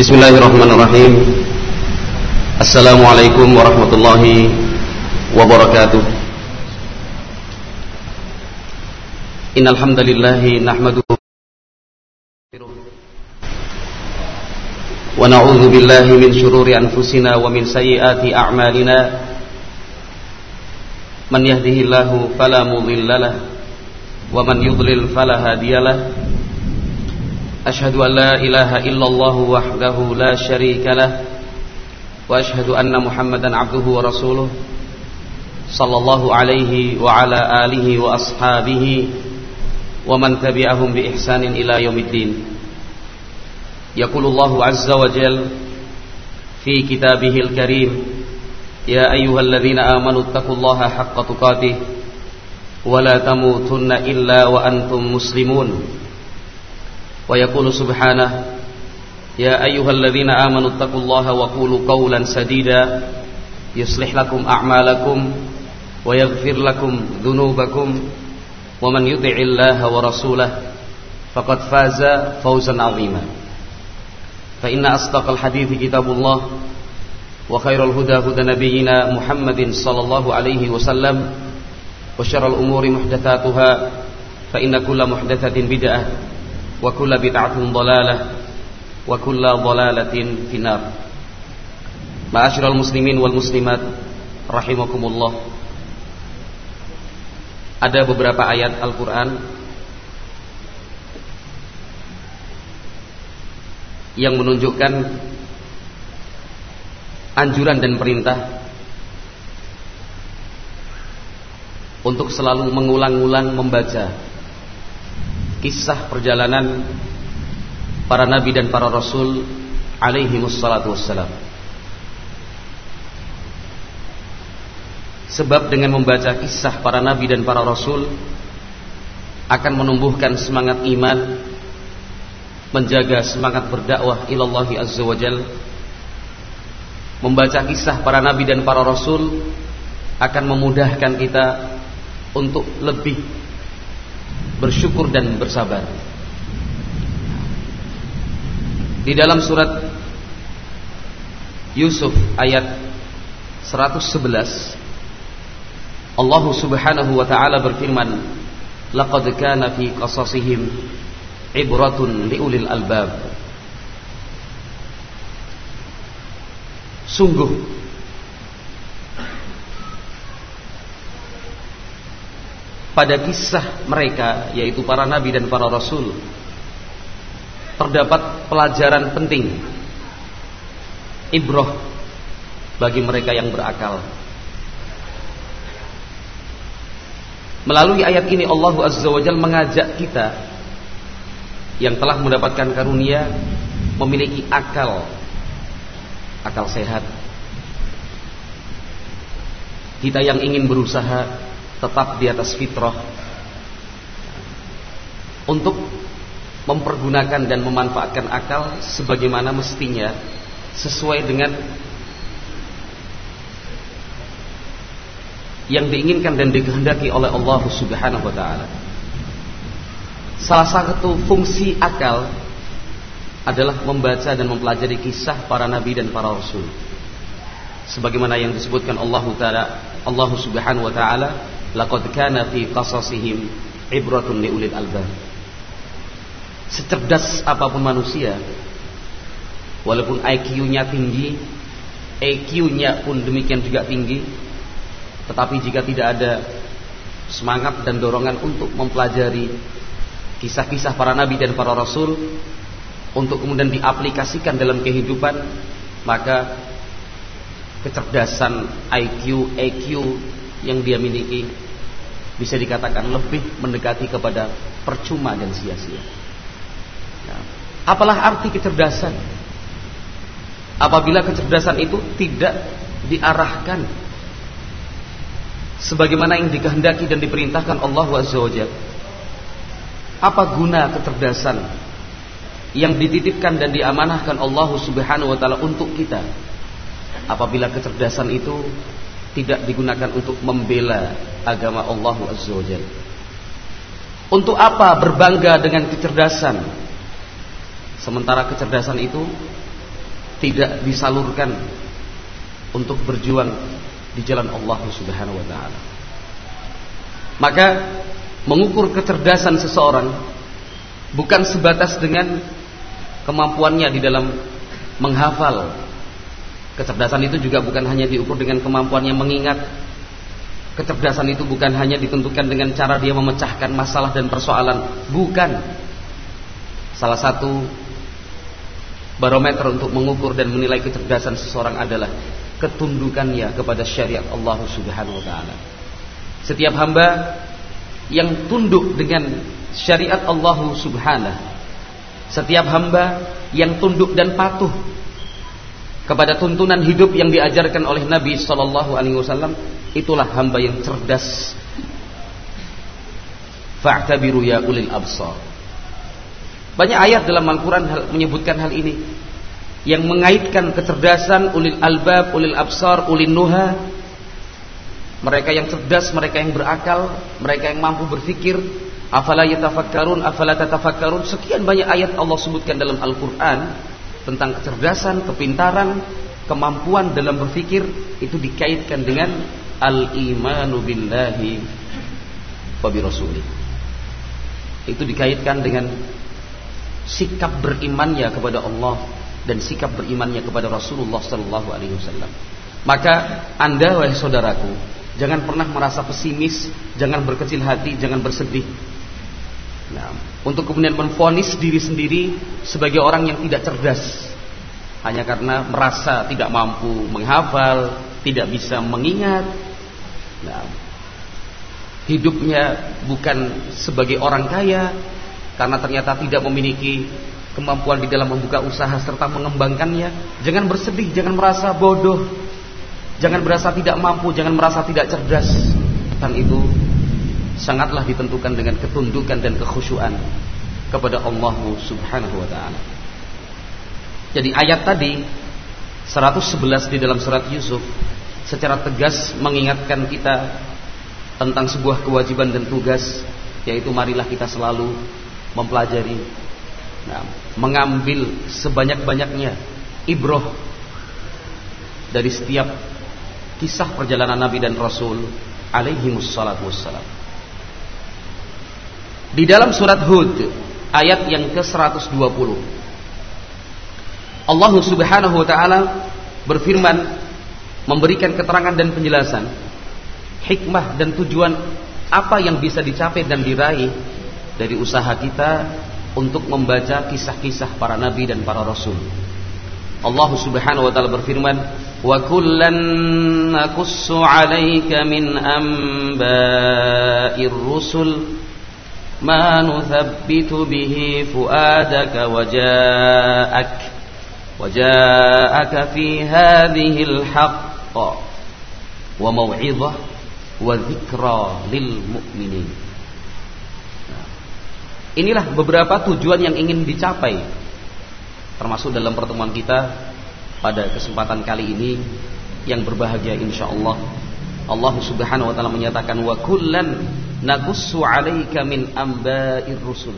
Bismillahirrahmanirrahim. Assalamualaikum warahmatullahi wabarakatuh. Innal hamdalillah nahmaduhu wa na'udzu billahi min shururi anfusina wa min sayyiati a'malina. Man yahdihillahu fala mudhillalah wa man yudlil fala hadiyalah أشهد أن لا إله إلا الله وحده لا شريك له وأشهد أن محمدا عبده ورسوله صلى الله عليه وعلى آله وأصحابه ومن تبعهم بإحسان إلى يوم الدين. يقول الله عز وجل في كتابه الكريم يا أيها الذين آمنوا اتقوا الله حق تقاته ولا تموتن إلا وأنتم مسلمون. ويقول سبحانه يا أيها الذين آمنوا اتقوا الله وقولوا قولا سديدا يصلح لكم أعمالكم ويغفر لكم ذنوبكم ومن يطع الله ورسوله فقد فاز فوزا عظيما. فإن أصدق الحديث كتاب الله وخير الهدى هدى نبينا محمد صلى الله عليه وسلم وشر الأمور محدثاتها فإن كل محدثة بدعة kulla bid'atin dhalalah wa kulla dhalalatin finnar. Ma'asyiral muslimin wal muslimat rahimakumullah. Ada beberapa ayat Al-Qur'an yang menunjukkan anjuran dan perintah untuk selalu mengulang-ulang membaca kisah perjalanan para nabi dan para rasul alaihi wassalatu wassalam. Sebab dengan membaca kisah para nabi dan para rasul akan menumbuhkan semangat iman, menjaga semangat berdakwah ilallahi azza wajal. Membaca kisah para nabi dan para rasul akan memudahkan kita untuk lebih bersyukur dan bersabar. Di dalam surat Yusuf ayat 111 Allah Subhanahu wa taala berfirman laqad kana fi qasasihim ibratun liulil albab Sungguh pada kisah mereka yaitu para nabi dan para rasul terdapat pelajaran penting ibroh bagi mereka yang berakal. Melalui ayat ini Allah Azza wa Jal mengajak kita yang telah mendapatkan karunia memiliki akal akal sehat. Kita yang ingin berusaha tetap di atas fitrah untuk mempergunakan dan memanfaatkan akal sebagaimana mestinya sesuai dengan yang diinginkan dan dikehendaki oleh Allah Subhanahu wa taala. Salah satu fungsi akal adalah membaca dan mempelajari kisah para nabi dan para rasul. Sebagaimana yang disebutkan Allah taala Allah Subhanahu wa taala laqad kana fi qasasihim ibratun liulil albab. Secerdas apa pun manusia walaupun IQ-nya tinggi EQ-nya pun demikian juga tinggi tetapi jika tidak ada semangat dan dorongan untuk mempelajari kisah-kisah para nabi dan para rasul untuk kemudian diaplikasikan dalam kehidupan maka kecerdasan IQ, EQ yang dia miliki bisa dikatakan lebih mendekati kepada percuma dan sia-sia. Ya. Apalah arti kecerdasan? Apabila kecerdasan itu tidak diarahkan sebagaimana yang dikehendaki dan diperintahkan Allah Azza Apa guna kecerdasan yang dititipkan dan diamanahkan Allah Subhanahu wa taala untuk kita? Apabila kecerdasan itu tidak digunakan untuk membela agama Allah Azza wa Untuk apa berbangga dengan kecerdasan? Sementara kecerdasan itu tidak disalurkan untuk berjuang di jalan Allah Subhanahu wa taala. Maka mengukur kecerdasan seseorang bukan sebatas dengan kemampuannya di dalam menghafal. Kecerdasan itu juga bukan hanya diukur dengan kemampuannya mengingat. Kecerdasan itu bukan hanya ditentukan dengan cara dia memecahkan masalah dan persoalan, bukan. Salah satu barometer untuk mengukur dan menilai kecerdasan seseorang adalah ketundukannya kepada syariat Allah Subhanahu wa taala. Setiap hamba yang tunduk dengan syariat Allah Subhanahu setiap hamba yang tunduk dan patuh kepada tuntunan hidup yang diajarkan oleh Nabi sallallahu alaihi wasallam itulah hamba yang cerdas. Fa'tabiru ya ulil absar. Banyak ayat dalam Al-Qur'an menyebutkan hal ini yang mengaitkan kecerdasan ulil albab, ulil absar, ulil nuha. Mereka yang cerdas, mereka yang berakal, mereka yang mampu berfikir. Afala yatafakkarun, afala tatafakkarun. Sekian banyak ayat Allah sebutkan dalam Al-Quran tentang kecerdasan, kepintaran, kemampuan dalam berfikir itu dikaitkan dengan al-imanu billahi wa rasulih. Itu dikaitkan dengan sikap berimannya kepada Allah dan sikap berimannya kepada Rasulullah sallallahu alaihi wasallam. Maka Anda wahai saudaraku, jangan pernah merasa pesimis, jangan berkecil hati, jangan bersedih. Nah, untuk kemudian menfonis diri sendiri sebagai orang yang tidak cerdas hanya karena merasa tidak mampu menghafal, tidak bisa mengingat. Nah, hidupnya bukan sebagai orang kaya karena ternyata tidak memiliki kemampuan di dalam membuka usaha serta mengembangkannya, jangan bersedih, jangan merasa bodoh, jangan merasa tidak mampu, jangan merasa tidak cerdas. Dan itu sangatlah ditentukan dengan ketundukan dan kekhusyuan kepada Allah Subhanahu wa taala. Jadi ayat tadi 111 di dalam surat Yusuf secara tegas mengingatkan kita tentang sebuah kewajiban dan tugas yaitu marilah kita selalu mempelajari nah, mengambil sebanyak-banyaknya ibroh dari setiap kisah perjalanan Nabi dan Rasul alaihi wassalam. Di dalam surat Hud ayat yang ke-120 Allah Subhanahu wa taala berfirman memberikan keterangan dan penjelasan hikmah dan tujuan apa yang bisa dicapai dan diraih dari usaha kita untuk membaca kisah-kisah para nabi dan para rasul. Allah Subhanahu wa taala berfirman, "Wa kullan naqussu 'alaika min anba'ir rusul ja'ak wa ja'aka fi hadhihi al-haqq wa maw'izah wa dzikra lil mu'minin." Inilah beberapa tujuan yang ingin dicapai termasuk dalam pertemuan kita pada kesempatan kali ini yang berbahagia insyaallah Allah Subhanahu wa taala menyatakan wa kullan naqussu 'alaika min amba'ir rusul.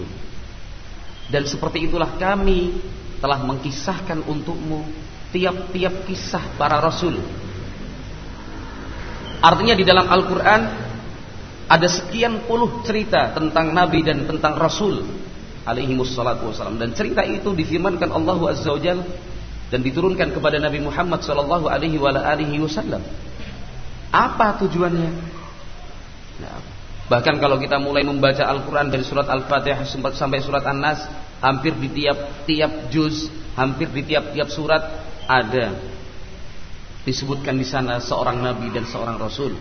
Dan seperti itulah kami telah mengkisahkan untukmu tiap-tiap kisah para rasul. Artinya di dalam Al-Qur'an ada sekian puluh cerita tentang Nabi dan tentang Rasul alaihi wassalatu wassalam dan cerita itu difirmankan Allah azza wajal dan diturunkan kepada Nabi Muhammad sallallahu alaihi. Apa tujuannya? Nah, bahkan kalau kita mulai membaca Al-Qur'an dari surat Al-Fatihah sampai surat An-Nas, hampir di tiap-tiap juz, hampir di tiap-tiap surat ada disebutkan di sana seorang nabi dan seorang rasul.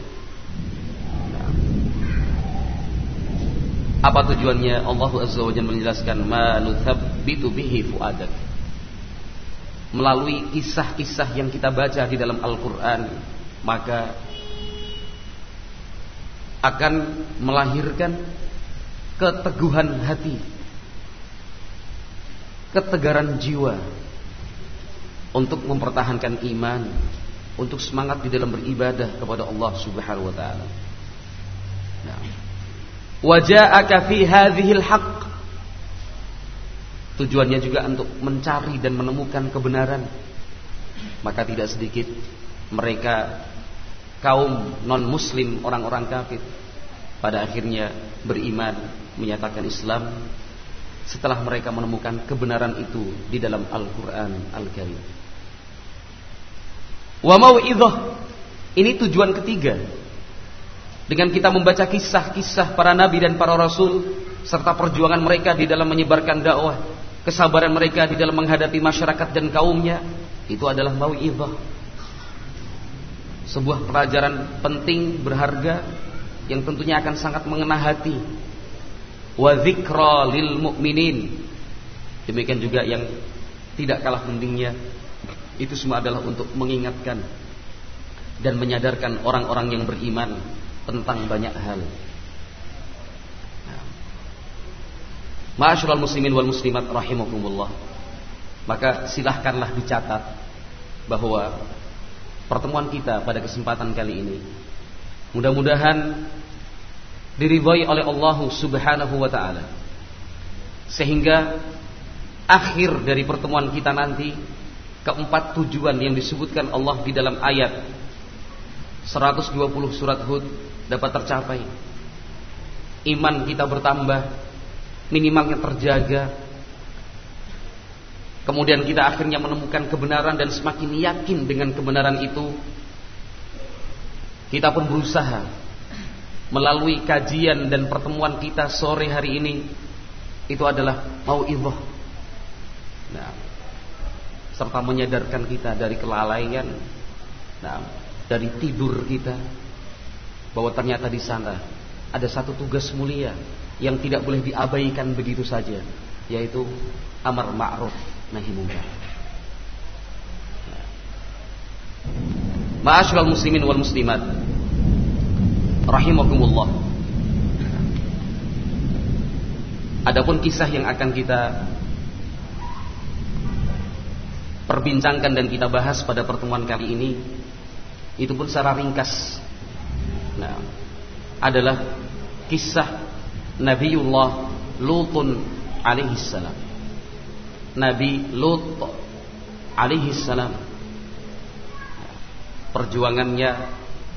Apa tujuannya? Allah Azza wa menjelaskan ma nuthabbitu bihi fuadak. Melalui kisah-kisah yang kita baca di dalam Al-Qur'an, maka akan melahirkan keteguhan hati, ketegaran jiwa untuk mempertahankan iman, untuk semangat di dalam beribadah kepada Allah Subhanahu wa taala. Nah, Waja'aka fi hadhil haqq. Tujuannya juga untuk mencari dan menemukan kebenaran maka tidak sedikit mereka kaum non muslim orang-orang kafir pada akhirnya beriman menyatakan Islam setelah mereka menemukan kebenaran itu di dalam Al-Qur'an Al-Karim. Wa mau'idhah ini tujuan ketiga. Dengan kita membaca kisah-kisah para nabi dan para rasul serta perjuangan mereka di dalam menyebarkan dakwah, kesabaran mereka di dalam menghadapi masyarakat dan kaumnya, itu adalah mau'idhah. Sebuah pelajaran penting berharga yang tentunya akan sangat mengena hati. Wa lil mu'minin. Demikian juga yang tidak kalah pentingnya itu semua adalah untuk mengingatkan dan menyadarkan orang-orang yang beriman tentang banyak hal. Ma'asyiral muslimin wal muslimat rahimakumullah. Maka silahkanlah dicatat bahwa pertemuan kita pada kesempatan kali ini mudah-mudahan diridhai oleh Allah Subhanahu wa taala. Sehingga akhir dari pertemuan kita nanti keempat tujuan yang disebutkan Allah di dalam ayat 120 surat Hud dapat tercapai. Iman kita bertambah, minimalnya terjaga. Kemudian kita akhirnya menemukan kebenaran dan semakin yakin dengan kebenaran itu. Kita pun berusaha melalui kajian dan pertemuan kita sore hari ini itu adalah mau iboh nah, serta menyadarkan kita dari kelalaian nah, dari tidur kita bahwa ternyata di sana ada satu tugas mulia yang tidak boleh diabaikan begitu saja yaitu amar ma'ruf nahi munkar Ma'asyiral muslimin wal muslimat rahimakumullah. Adapun kisah yang akan kita perbincangkan dan kita bahas pada pertemuan kali ini itu pun secara ringkas. Nah, adalah kisah Nabiullah Lutun alaihi salam. Nabi Lut alaihi salam. Perjuangannya,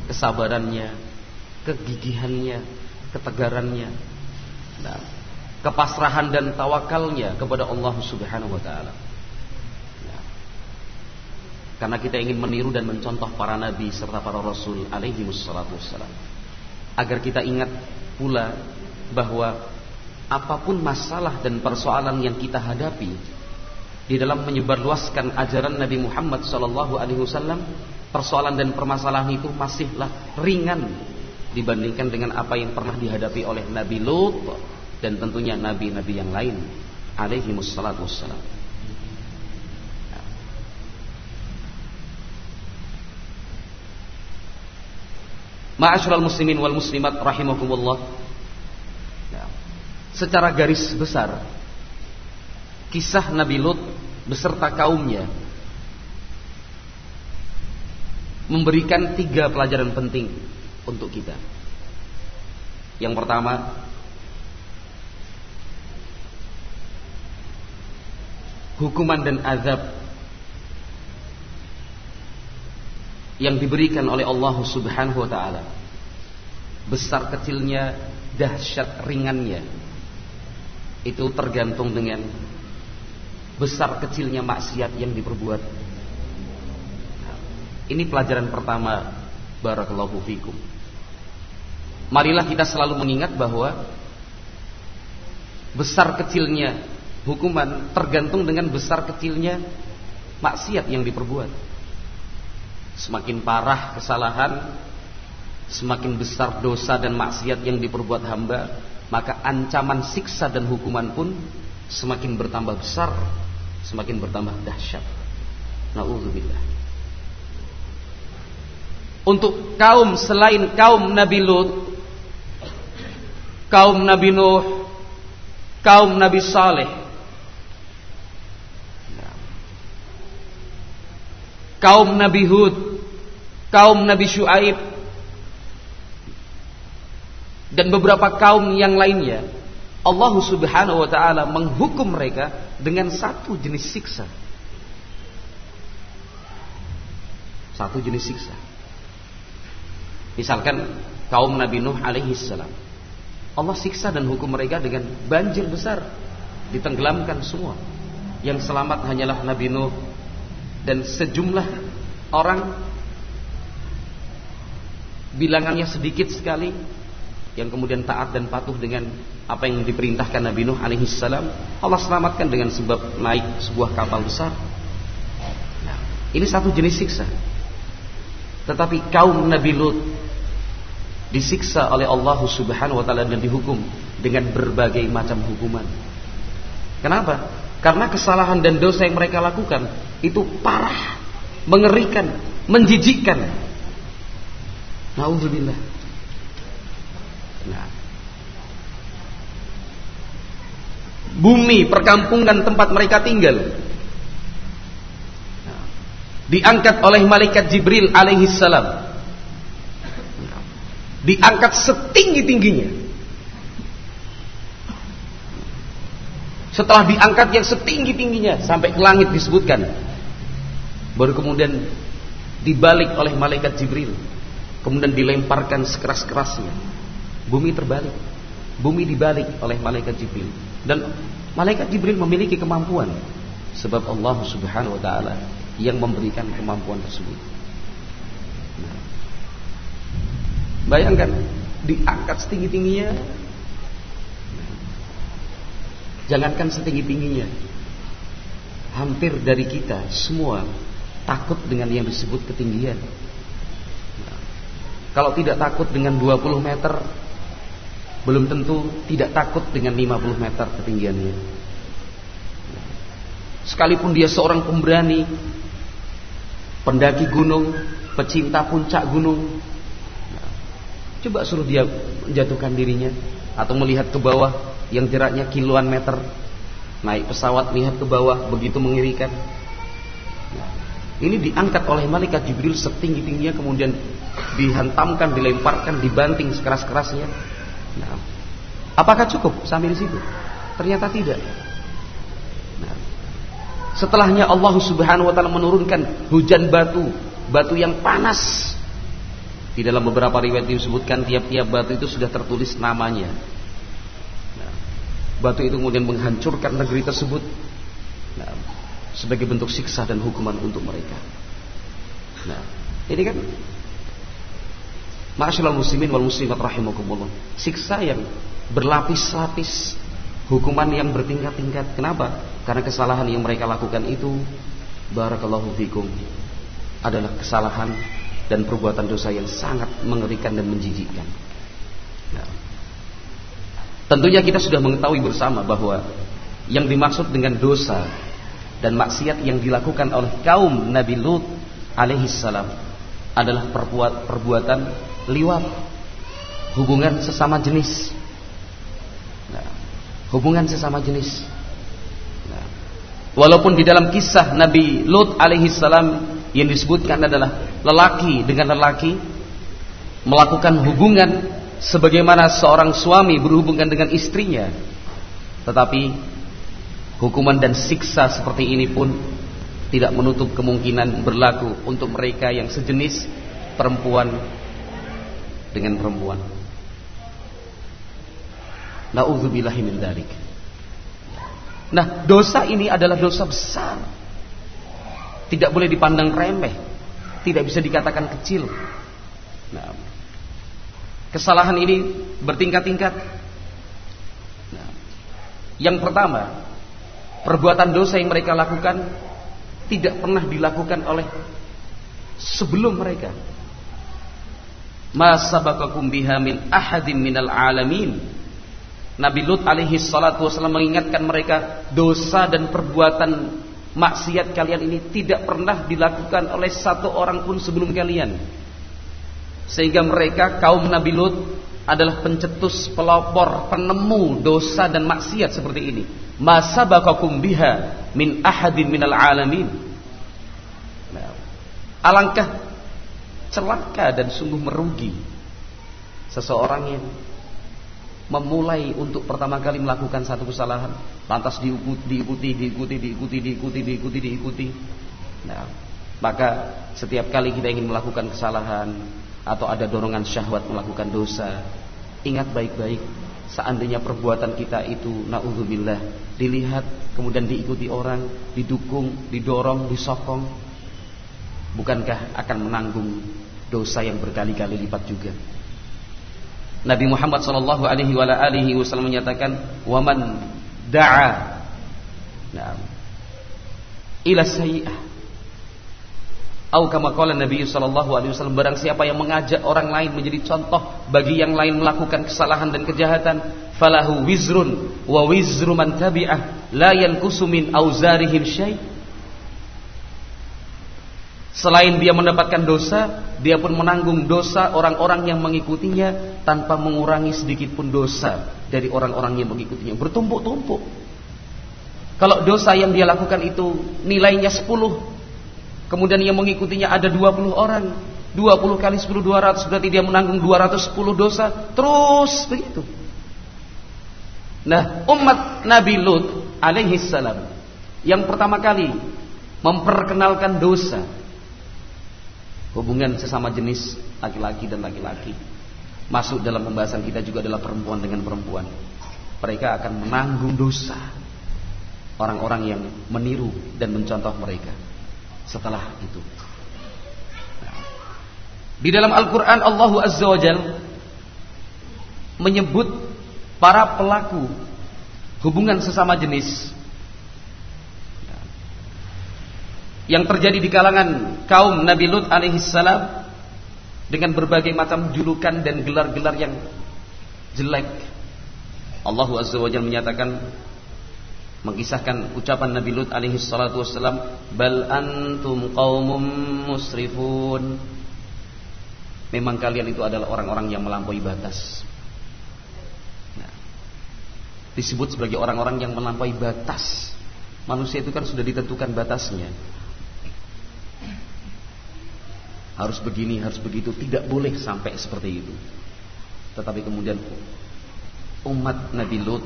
kesabarannya, kegigihannya, ketegarannya, nah, kepasrahan dan tawakalnya kepada Allah Subhanahu wa taala. Nah, karena kita ingin meniru dan mencontoh para nabi serta para rasul alaihi wassalam. Agar kita ingat pula bahwa apa pun masalah dan persoalan yang kita hadapi di dalam menyebarluaskan ajaran Nabi Muhammad wasallam, persoalan dan permasalahan itu masihlah ringan dibandingkan dengan apa yang pernah dihadapi oleh Nabi Lut dan tentunya nabi-nabi yang lain alaihi wassalatu wassalam. Ma'asyiral muslimin wal muslimat rahimakumullah. Secara garis besar kisah Nabi Lut beserta kaumnya memberikan tiga pelajaran penting untuk kita. Yang pertama, hukuman dan azab yang diberikan oleh Allah Subhanahu wa taala. Besar kecilnya, dahsyat ringannya. Itu tergantung dengan besar kecilnya maksiat yang diperbuat. ini pelajaran pertama barakallahu fikum. Marilah kita selalu mengingat bahwa besar kecilnya hukuman tergantung dengan besar kecilnya maksiat yang diperbuat. Semakin parah kesalahan, semakin besar dosa dan maksiat yang diperbuat hamba, maka ancaman siksa dan hukuman pun semakin bertambah besar, semakin bertambah dahsyat. Nauzubillah untuk kaum selain kaum Nabi Lut, kaum Nabi Nuh, kaum Nabi Saleh. Kaum Nabi Hud, kaum Nabi Shu'aib dan beberapa kaum yang lainnya. Allah Subhanahu wa taala menghukum mereka dengan satu jenis siksa Satu jenis siksa. Misalkan kaum Nabi Nuh alaihi salam. Allah siksa dan hukum mereka dengan banjir besar, ditenggelamkan semua. Yang selamat hanyalah Nabi Nuh dan sejumlah orang bilangannya sedikit sekali yang kemudian taat dan patuh dengan apa yang diperintahkan Nabi Nuh alaihi salam, Allah selamatkan dengan sebab naik sebuah kapal besar. Nah, ini satu jenis siksa. Tetapi kaum Nabi Lut disiksa oleh Allah Subhanahu wa taala dan dihukum dengan berbagai macam hukuman. Kenapa? Karena kesalahan dan dosa yang mereka lakukan itu parah, mengerikan, menjijikkan. Nauzubillah. Bumi, perkampungan tempat mereka tinggal nah. diangkat oleh malaikat Jibril alaihi salam diangkat setinggi-tingginya. Setelah diangkat yang setinggi-tingginya sampai ke langit disebutkan. Baru kemudian dibalik oleh malaikat Jibril. Kemudian dilemparkan sekeras-kerasnya. Bumi terbalik. Bumi dibalik oleh malaikat Jibril. Dan malaikat Jibril memiliki kemampuan. Sebab Allah subhanahu wa ta'ala yang memberikan kemampuan tersebut. Bayangkan diangkat setinggi-tingginya. Jangankan setinggi-tingginya. Hampir dari kita semua takut dengan yang disebut ketinggian. kalau tidak takut dengan 20 meter, belum tentu tidak takut dengan 50 meter ketinggiannya. Sekalipun dia seorang pemberani, pendaki gunung, pecinta puncak gunung, Coba suruh dia menjatuhkan dirinya atau melihat ke bawah yang jaraknya kiloan meter. Naik pesawat lihat ke bawah begitu mengirikan. Ini diangkat oleh malaikat Jibril setinggi-tingginya kemudian dihantamkan, dilemparkan, dibanting sekeras-kerasnya. Nah, apakah cukup sampai di situ? Ternyata tidak. Nah, setelahnya Allah Subhanahu wa taala menurunkan hujan batu, batu yang panas di dalam beberapa riwayat disebutkan tiap-tiap batu itu sudah tertulis namanya. Nah, batu itu kemudian menghancurkan negeri tersebut nah, sebagai bentuk siksa dan hukuman untuk mereka. Nah, ini kan Ma'asyiral muslimin wal muslimat rahimakumullah. Siksa yang berlapis-lapis, hukuman yang bertingkat-tingkat. Kenapa? Karena kesalahan yang mereka lakukan itu barakallahu fikum adalah kesalahan dan perbuatan dosa yang sangat mengerikan dan menjijikkan. Nah, tentunya kita sudah mengetahui bersama bahwa yang dimaksud dengan dosa dan maksiat yang dilakukan oleh kaum Nabi Lut alaihi salam adalah perbuat, perbuatan liwat, hubungan sesama jenis. Nah, hubungan sesama jenis. Nah, walaupun di dalam kisah Nabi Lut alaihi salam yang disebutkan adalah lelaki dengan lelaki melakukan hubungan sebagaimana seorang suami berhubungan dengan istrinya tetapi hukuman dan siksa seperti ini pun tidak menutup kemungkinan berlaku untuk mereka yang sejenis perempuan dengan perempuan Na'udzubillahi min dalik. Nah, dosa ini adalah dosa besar tidak boleh dipandang remeh, tidak bisa dikatakan kecil. Nah, kesalahan ini bertingkat-tingkat. Nah, yang pertama, perbuatan dosa yang mereka lakukan tidak pernah dilakukan oleh sebelum mereka. Ma sabaqakum biha min ahadin minal alamin. Nabi Lut alaihi salatu wasallam mengingatkan mereka dosa dan perbuatan maksiat kalian ini tidak pernah dilakukan oleh satu orang pun sebelum kalian. Sehingga mereka kaum Nabi Lut adalah pencetus, pelopor, penemu dosa dan maksiat seperti ini. Masa bakakum biha min ahadin minal alamin. Nah, alangkah celaka dan sungguh merugi seseorang yang memulai untuk pertama kali melakukan satu kesalahan? Lantas diikuti diikuti diikuti diikuti diikuti diikuti diikuti. Nah Maka setiap kali kita ingin melakukan kesalahan atau ada dorongan syahwat melakukan dosa, ingat baik-baik seandainya perbuatan kita itu naudzubillah dilihat kemudian diikuti orang, didukung, didorong, disokong, bukankah akan menanggung dosa yang berkali-kali lipat juga? Nabi Muhammad sallallahu alaihi wasallam menyatakan, "Waman da'a. Nah, ila sayyi'ah. Au kama qala Nabi sallallahu alaihi wasallam barang siapa yang mengajak orang lain menjadi contoh bagi yang lain melakukan kesalahan dan kejahatan falahu wizrun wa wizru man tabi'ah la yanqusu min auzarihim syai' Selain dia mendapatkan dosa, dia pun menanggung dosa orang-orang yang mengikutinya tanpa mengurangi sedikit pun dosa dari orang-orang yang mengikutinya. Bertumpuk-tumpuk. Kalau dosa yang dia lakukan itu nilainya 10, Kemudian yang mengikutinya ada 20 orang. 20 kali 10 200 berarti dia menanggung 210 dosa. Terus begitu. Nah, umat Nabi Lut alaihi salam yang pertama kali memperkenalkan dosa hubungan sesama jenis laki-laki dan laki-laki. Masuk dalam pembahasan kita juga adalah perempuan dengan perempuan. Mereka akan menanggung dosa orang-orang yang meniru dan mencontoh mereka. Setelah itu. Di dalam Al-Quran Allah Azza wa Jal menyebut para pelaku hubungan sesama jenis yang terjadi di kalangan kaum Nabi Lut alaihissalam dengan berbagai macam julukan dan gelar-gelar yang jelek. Allah Azza wa Jalla menyatakan mengisahkan ucapan Nabi Lut alaihi salatu wassalam bal antum qaumum musrifun. Memang kalian itu adalah orang-orang yang melampaui batas. Nah, disebut sebagai orang-orang yang melampaui batas. Manusia itu kan sudah ditentukan batasnya harus begini harus begitu tidak boleh sampai seperti itu tetapi kemudian umat Nabi Lut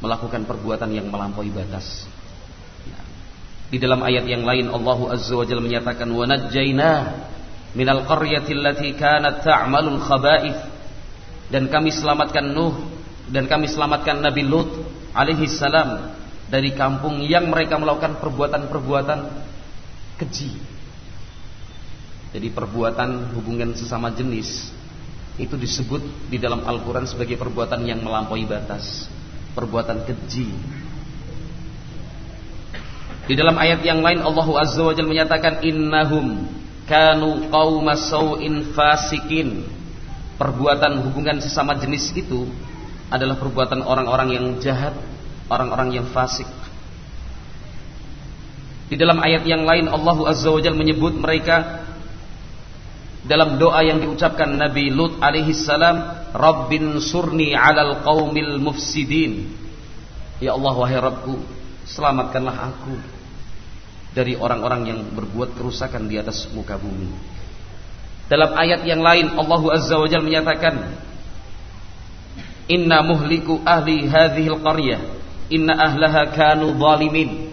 melakukan perbuatan yang melampaui batas. Ya. Di dalam ayat yang lain Allah Azza wa Jalla menyatakan wa najjayna minal qaryati allati kanat ta'malul khaba'ith dan kami selamatkan Nuh dan kami selamatkan Nabi Lut alaihi salam dari kampung yang mereka melakukan perbuatan-perbuatan keji. Jadi perbuatan hubungan sesama jenis itu disebut di dalam Al-Quran sebagai perbuatan yang melampaui batas perbuatan keji. Di dalam ayat yang lain Allah Azza wa Jalla menyatakan innahum kanu qauma sau'in fasikin. Perbuatan hubungan sesama jenis itu adalah perbuatan orang-orang yang jahat, orang-orang yang fasik. Di dalam ayat yang lain Allah Azza wa Jalla menyebut mereka dalam doa yang diucapkan Nabi Lut alaihi salam, "Rabbin surni 'alal qaumil mufsidin." Ya Allah wahai Rabbku, selamatkanlah aku dari orang-orang yang berbuat kerusakan di atas muka bumi. Dalam ayat yang lain Allah Azza wa Jalla menyatakan, "Inna muhliku ahli hadhil qaryah, inna ahlaha kanu zalimin."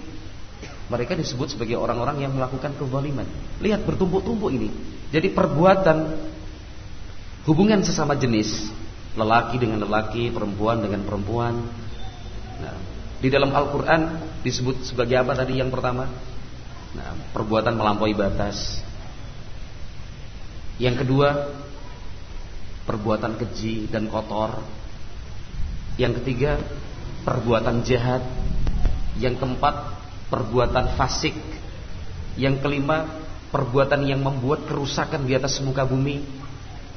Mereka disebut sebagai orang-orang yang melakukan kezaliman. Lihat bertumpuk-tumpuk ini. Jadi perbuatan hubungan sesama jenis, lelaki dengan lelaki, perempuan dengan perempuan. Nah, di dalam Al-Qur'an disebut sebagai apa tadi yang pertama? Nah, perbuatan melampaui batas. Yang kedua, perbuatan keji dan kotor. Yang ketiga, perbuatan jahat. Yang keempat, perbuatan fasik. Yang kelima, perbuatan yang membuat kerusakan di atas muka bumi.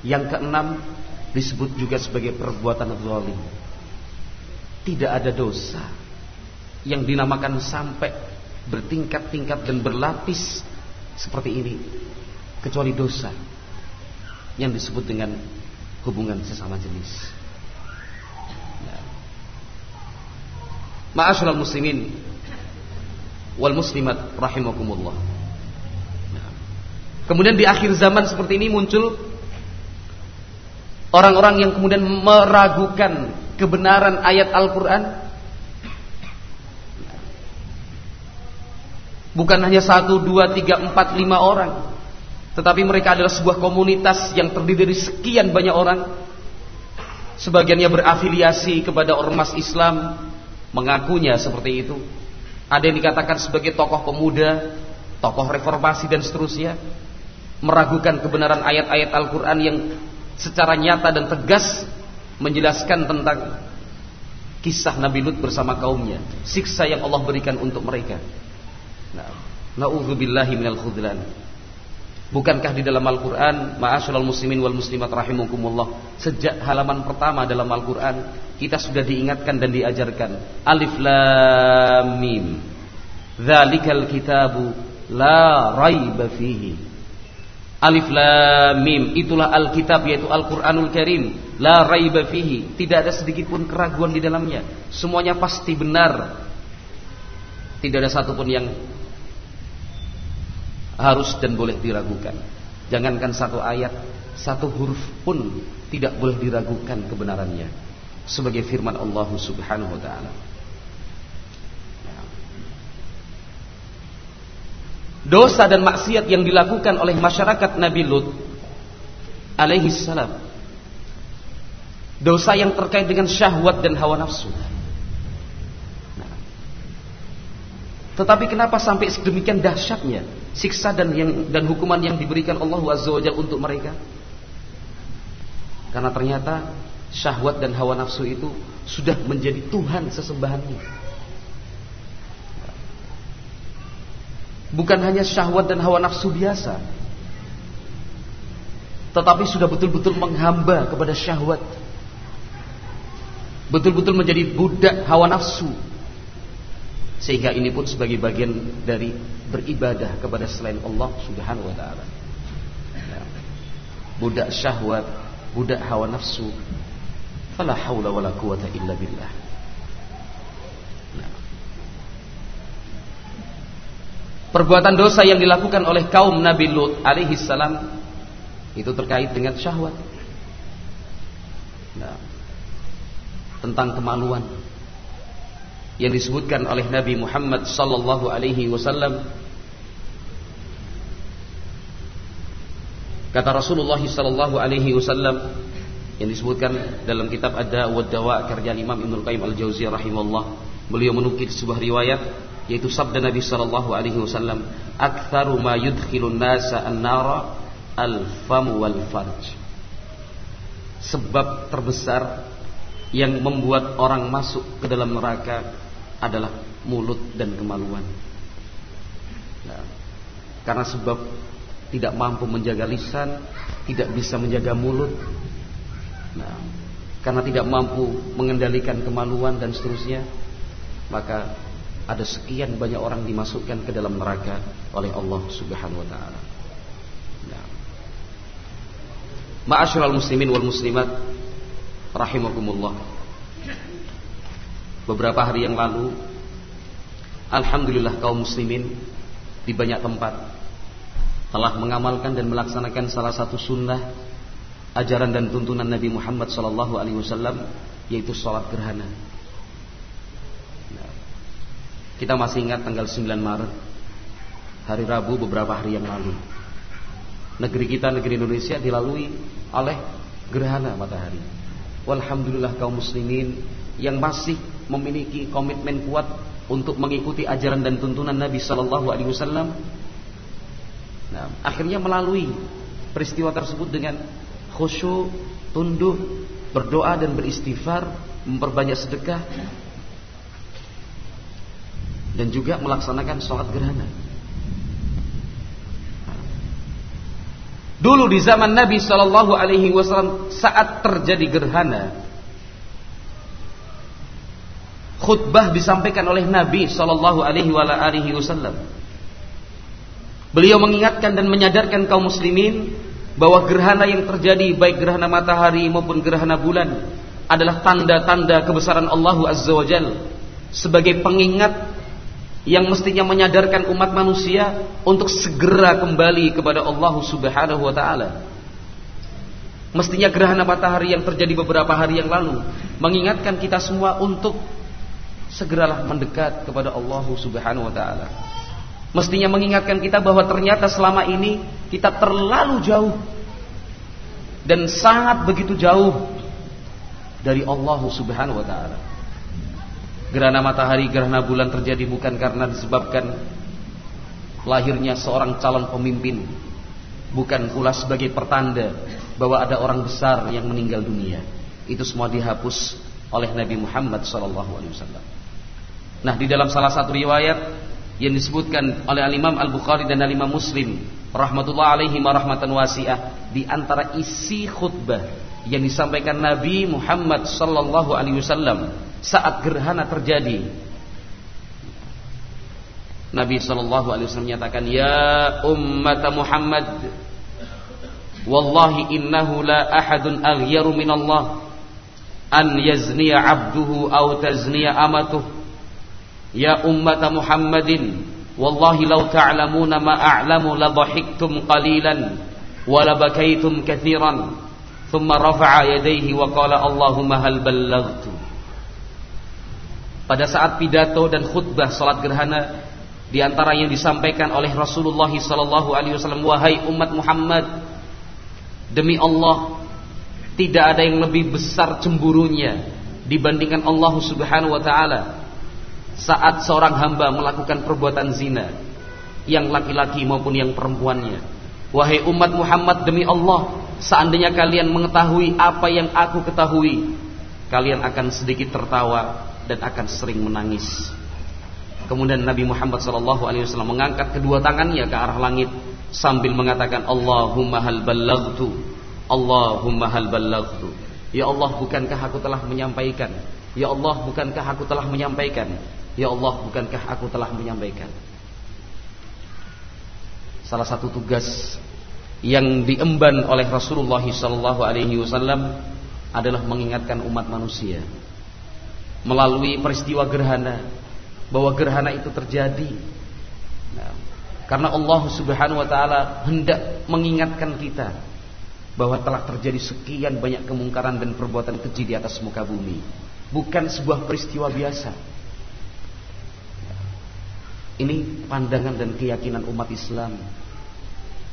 Yang keenam, disebut juga sebagai perbuatan zalim. Tidak ada dosa yang dinamakan sampai bertingkat-tingkat dan berlapis seperti ini kecuali dosa yang disebut dengan hubungan sesama jenis. Ya. Ma'asyiral muslimin wal muslimat rahimakumullah. Kemudian di akhir zaman seperti ini muncul orang-orang yang kemudian meragukan kebenaran ayat Al-Qur'an. Bukan hanya satu, dua, tiga, empat, lima orang. Tetapi mereka adalah sebuah komunitas yang terdiri dari sekian banyak orang. Sebagiannya berafiliasi kepada ormas Islam, mengakunya seperti itu. Ada yang dikatakan sebagai tokoh pemuda, tokoh reformasi dan seterusnya. Meragukan kebenaran ayat-ayat Al-Quran yang secara nyata dan tegas menjelaskan tentang kisah Nabi Lut bersama kaumnya, siksa yang Allah berikan untuk mereka. Nah, minal khudlan. Bukankah di dalam Al-Quran Ma'asyurul muslimin wal muslimat rahimukumullah Sejak halaman pertama dalam Al-Quran Kita sudah diingatkan dan diajarkan Alif Lam Mim Zalikal kitabu La raiba fihi. Alif Lam Mim Itulah Alkitab yaitu Al-Quranul Karim La raiba fihi. Tidak ada sedikit pun keraguan di dalamnya. Semuanya pasti benar. Tidak ada satupun yang harus dan boleh diragukan. Jangankan satu ayat, satu huruf pun tidak boleh diragukan kebenarannya. Sebagai firman Allah Subhanahu wa taala. Dosa dan maksiat yang dilakukan oleh masyarakat Nabi Lut alaihi salam. Dosa yang terkait dengan syahwat dan hawa nafsu. Tetapi kenapa sampai sedemikian dahsyatnya siksa dan yang dan hukuman yang diberikan Allah Azza untuk mereka? Karena ternyata syahwat dan hawa nafsu itu sudah menjadi Tuhan sesembahannya. Bukan hanya syahwat dan hawa nafsu biasa, tetapi sudah betul-betul menghamba kepada syahwat. Betul-betul menjadi budak hawa nafsu sehingga ini pun sebagai bagian dari beribadah kepada selain Allah Subhanahu wa taala. Ya. Budak syahwat, budak hawa nafsu. Fala haula wala quwata illa billah. Ya. Perbuatan dosa yang dilakukan oleh kaum Nabi Lut alaihi salam itu terkait dengan syahwat. Nah, tentang kemaluan yang disebutkan oleh Nabi Muhammad sallallahu alaihi wasallam. Kata Rasulullah sallallahu alaihi wasallam yang disebutkan dalam kitab Ada wa Dawa karya Imam Ibnu Qayyim Al-Jauziyah rahimahullah beliau menukil sebuah riwayat yaitu sabda Nabi sallallahu alaihi wasallam aktsaru ma yudkhilun nasa an-nara al-famu wal farj sebab terbesar yang membuat orang masuk ke dalam neraka adalah mulut dan kemaluan. Nah, karena sebab tidak mampu menjaga lisan, tidak bisa menjaga mulut. Nah, karena tidak mampu mengendalikan kemaluan dan seterusnya, maka ada sekian banyak orang dimasukkan ke dalam neraka oleh Allah Subhanahu wa taala. Nah. Ma'asyiral muslimin wal muslimat rahimakumullah beberapa hari yang lalu Alhamdulillah kaum muslimin di banyak tempat telah mengamalkan dan melaksanakan salah satu sunnah ajaran dan tuntunan Nabi Muhammad wasallam yaitu salat gerhana. Nah, kita masih ingat tanggal 9 Maret hari Rabu beberapa hari yang lalu. Negeri kita negeri Indonesia dilalui oleh gerhana matahari. Walhamdulillah kaum muslimin yang masih memiliki komitmen kuat untuk mengikuti ajaran dan tuntunan Nabi Shallallahu Alaihi Wasallam. Nah, akhirnya melalui peristiwa tersebut dengan khusyuk, tunduk, berdoa dan beristighfar, memperbanyak sedekah dan juga melaksanakan sholat gerhana. Dulu di zaman Nabi Shallallahu Alaihi Wasallam saat terjadi gerhana, khutbah disampaikan oleh Nabi Shallallahu Alaihi Wasallam. Beliau mengingatkan dan menyadarkan kaum muslimin bahwa gerhana yang terjadi baik gerhana matahari maupun gerhana bulan adalah tanda-tanda kebesaran Allah Azza wa Jal sebagai pengingat yang mestinya menyadarkan umat manusia untuk segera kembali kepada Allah Subhanahu wa taala. Mestinya gerhana matahari yang terjadi beberapa hari yang lalu mengingatkan kita semua untuk segeralah mendekat kepada Allah Subhanahu wa taala. Mestinya mengingatkan kita bahwa ternyata selama ini kita terlalu jauh dan sangat begitu jauh dari Allah Subhanahu wa taala. Gerhana matahari, gerhana bulan terjadi bukan karena disebabkan lahirnya seorang calon pemimpin, bukan pula sebagai pertanda bahwa ada orang besar yang meninggal dunia. Itu semua dihapus oleh Nabi Muhammad SAW. Nah, di dalam salah satu riwayat yang disebutkan oleh Al-Imam Al-Bukhari dan Al-Imam Muslim rahmatullah alaihi rahmatan wasi'ah di antara isi khutbah yang disampaikan Nabi Muhammad sallallahu alaihi wasallam saat gerhana terjadi. Nabi sallallahu alaihi wasallam menyatakan ya ummat Muhammad wallahi innahu la ahadun aghyaru min Allah an yazniya abduhu aw tazniya amatuhu Ya ummat Muhammadin Wallahi law ta'lamuna ma a'lamu la dhahiktum qalilan wa la bakaitum kathiran. Thumma rafa'a yadayhi wa qala Allahumma hal ballaghtu Pada saat pidato dan khutbah salat gerhana di antara yang disampaikan oleh Rasulullah sallallahu alaihi wasallam wahai umat Muhammad demi Allah tidak ada yang lebih besar cemburunya dibandingkan Allah Subhanahu wa taala saat seorang hamba melakukan perbuatan zina yang laki-laki maupun yang perempuannya. Wahai umat Muhammad demi Allah seandainya kalian mengetahui apa yang aku ketahui kalian akan sedikit tertawa dan akan sering menangis. Kemudian Nabi Muhammad SAW mengangkat kedua tangannya ke arah langit sambil mengatakan Allahumma hal ballagtu Allahumma hal ballagtu. Ya Allah bukankah aku telah menyampaikan? Ya Allah bukankah aku telah menyampaikan Ya Allah, bukankah aku telah menyampaikan? Salah satu tugas yang diemban oleh Rasulullah sallallahu alaihi wasallam adalah mengingatkan umat manusia melalui peristiwa gerhana bahwa gerhana itu terjadi. Nah, karena Allah Subhanahu wa taala hendak mengingatkan kita bahwa telah terjadi sekian banyak kemungkaran dan perbuatan keji di atas muka bumi. Bukan sebuah peristiwa biasa ini pandangan dan keyakinan umat Islam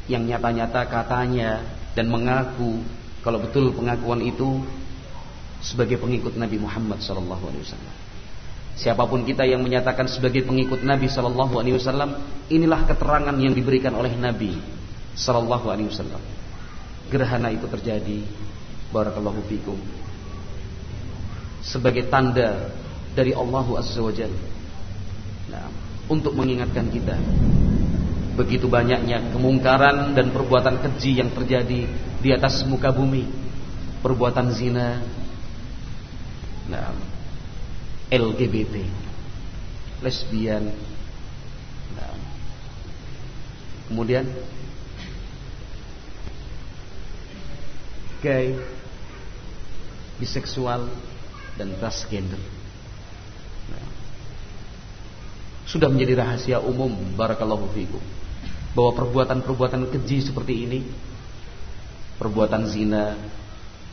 yang nyata-nyata katanya dan mengaku kalau betul pengakuan itu sebagai pengikut Nabi Muhammad SAW. Siapa pun kita yang menyatakan sebagai pengikut Nabi SAW, inilah keterangan yang diberikan oleh Nabi SAW. Gerhana itu terjadi, barakallahu fikum, sebagai tanda dari Allah Azza wa Nah, untuk mengingatkan kita. Begitu banyaknya kemungkaran dan perbuatan keji yang terjadi di atas muka bumi. Perbuatan zina. Nah, LGBT lesbian. Nah, kemudian? Gay. Biseksual dan transgender sudah menjadi rahasia umum barakallahu fikum. Bahwa perbuatan-perbuatan keji seperti ini perbuatan zina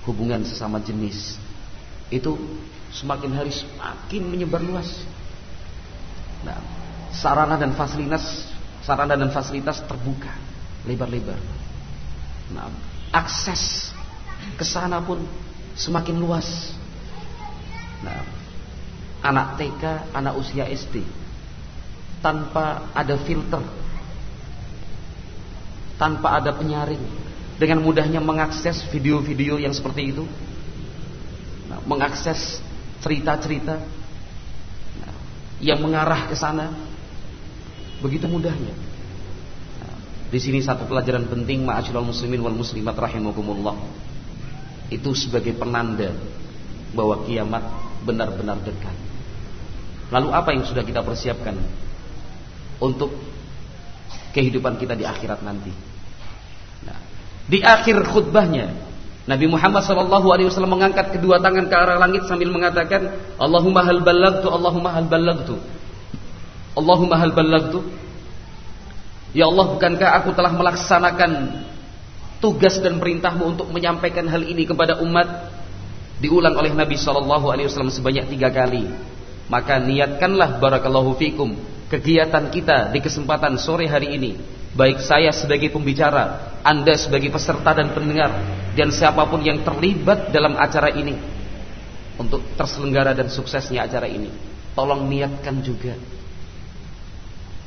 hubungan sesama jenis itu semakin hari semakin menyebar luas. Nah sarana dan fasilitas sarana dan fasilitas terbuka lebar-lebar. Nah akses ke sana pun semakin luas. Nah anak TK anak usia SD tanpa ada filter tanpa ada penyaring. Dengan mudahnya mengakses video-video yang seperti itu nah, mengakses cerita-cerita nah, yang mengarah ke sana begitu mudahnya. Nah, di sini satu pelajaran penting ma'asyiral muslimin wal muslimat rahimakumullah. Itu sebagai penanda bahwa kiamat benar-benar dekat. Lalu apa yang sudah kita persiapkan untuk kehidupan kita di akhirat nanti. Nah, di akhir khutbahnya Nabi Muhammad SAW mengangkat kedua tangan ke arah langit sambil mengatakan Allahumma hal ballagtu Allahumma hal ballagtu. Allahumma hal ballagtu. Ya Allah bukankah aku telah melaksanakan tugas dan perintahmu untuk menyampaikan hal ini kepada umat? Diulang oleh Nabi SAW sebanyak tiga kali. Maka niatkanlah barakallahu fikum kegiatan kita di kesempatan sore hari ini, baik saya sebagai pembicara, Anda sebagai peserta dan pendengar, dan siapa pun yang terlibat dalam acara ini untuk terselenggara dan suksesnya acara ini, tolong niatkan juga.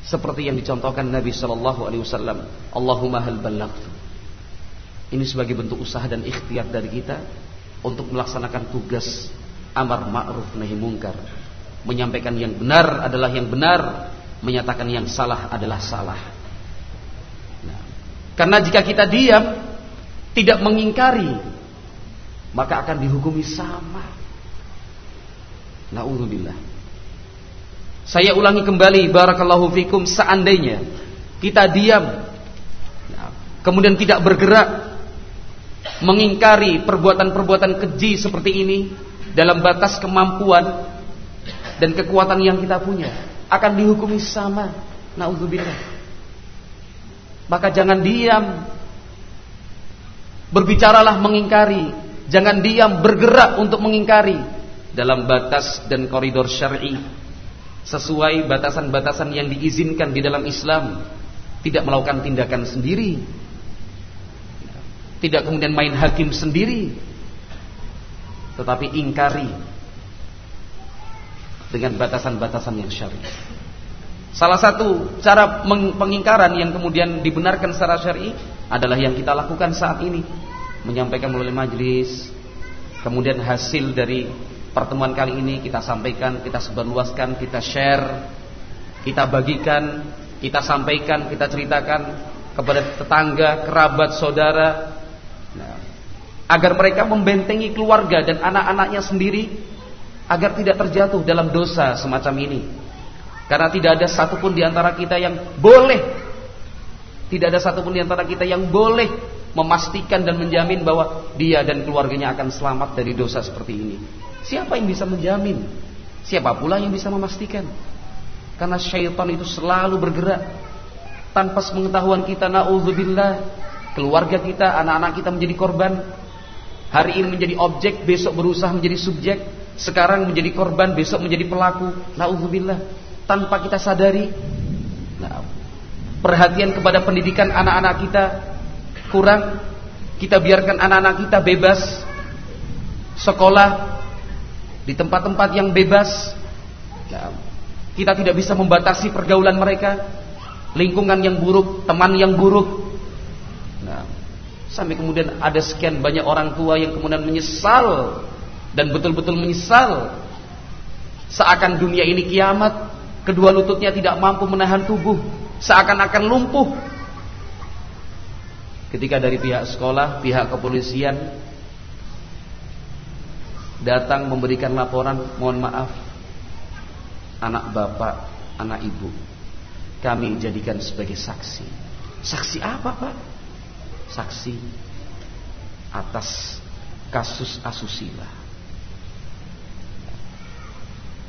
Seperti yang dicontohkan Nabi Shallallahu Alaihi Wasallam, Allahumma hal. Ini sebagai bentuk usaha dan ikhtiar dari kita untuk melaksanakan tugas amar ma'ruf nahi mungkar. Menyampaikan yang benar adalah yang benar, menyatakan yang salah adalah salah. Nah, karena jika kita diam, tidak mengingkari, maka akan dihukumi sama. Nauzubillah. Saya ulangi kembali, barakallahu fikum, seandainya kita diam, nah, kemudian tidak bergerak, mengingkari perbuatan-perbuatan keji seperti ini dalam batas kemampuan dan kekuatan yang kita punya akan dihukumi sama. Nauzubillah. Maka jangan diam. Berbicaralah mengingkari, jangan diam bergerak untuk mengingkari dalam batas dan koridor syar'i sesuai batasan-batasan yang diizinkan di dalam Islam. Tidak melakukan tindakan sendiri. Tidak kemudian main hakim sendiri. Tetapi ingkari dengan batasan-batasan yang syar'i. Salah satu cara pengingkaran yang kemudian dibenarkan secara syar'i adalah yang kita lakukan saat ini, menyampaikan melalui majlis, kemudian hasil dari pertemuan kali ini kita sampaikan, kita sebarluaskan, kita share, kita bagikan, kita sampaikan, kita ceritakan kepada tetangga, kerabat, saudara, nah, agar mereka membentengi keluarga dan anak-anaknya sendiri agar tidak terjatuh dalam dosa semacam ini. Karena tidak ada satupun di antara kita yang boleh tidak ada satupun di antara kita yang boleh memastikan dan menjamin bahwa dia dan keluarganya akan selamat dari dosa seperti ini. Siapa yang bisa menjamin? Siapa pula yang bisa memastikan? Karena syaitan itu selalu bergerak tanpa pengetahuan kita naudzubillah keluarga kita, anak-anak kita menjadi korban. Hari ini menjadi objek, besok berusaha menjadi subjek, sekarang menjadi korban, besok menjadi pelaku. Nauzubillah. Tanpa kita sadari. Nah, perhatian kepada pendidikan anak-anak kita kurang. Kita biarkan anak-anak kita bebas sekolah di tempat-tempat yang bebas. Nah, kita tidak bisa membatasi pergaulan mereka, lingkungan yang buruk, teman yang buruk. Nah, sampai kemudian ada sekian banyak orang tua yang kemudian menyesal dan betul-betul menyesal seakan dunia ini kiamat kedua lututnya tidak mampu menahan tubuh seakan-akan lumpuh. Ketika dari pihak sekolah pihak kepolisian datang memberikan laporan mohon maaf anak bapak anak ibu kami jadikan sebagai saksi. Saksi apa pak? Saksi atas kasus asusila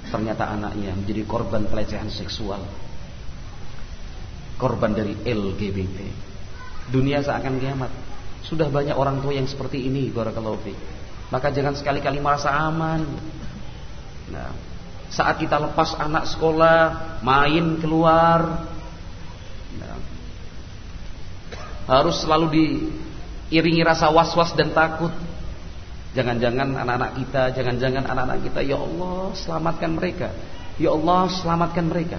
ternyata anaknya menjadi korban pelecehan seksual. Korban dari LGBT dunia seakan kiamat. Sudah banyak orang tua yang seperti ini barakallahu fi maka jangan sekali-kali merasa aman. Nah saat kita lepas anak sekolah main keluar nah, harus selalu diiringi rasa was-was dan takut Jangan-jangan anak-anak kita, jangan-jangan anak-anak kita, ya Allah selamatkan mereka. Ya Allah selamatkan mereka.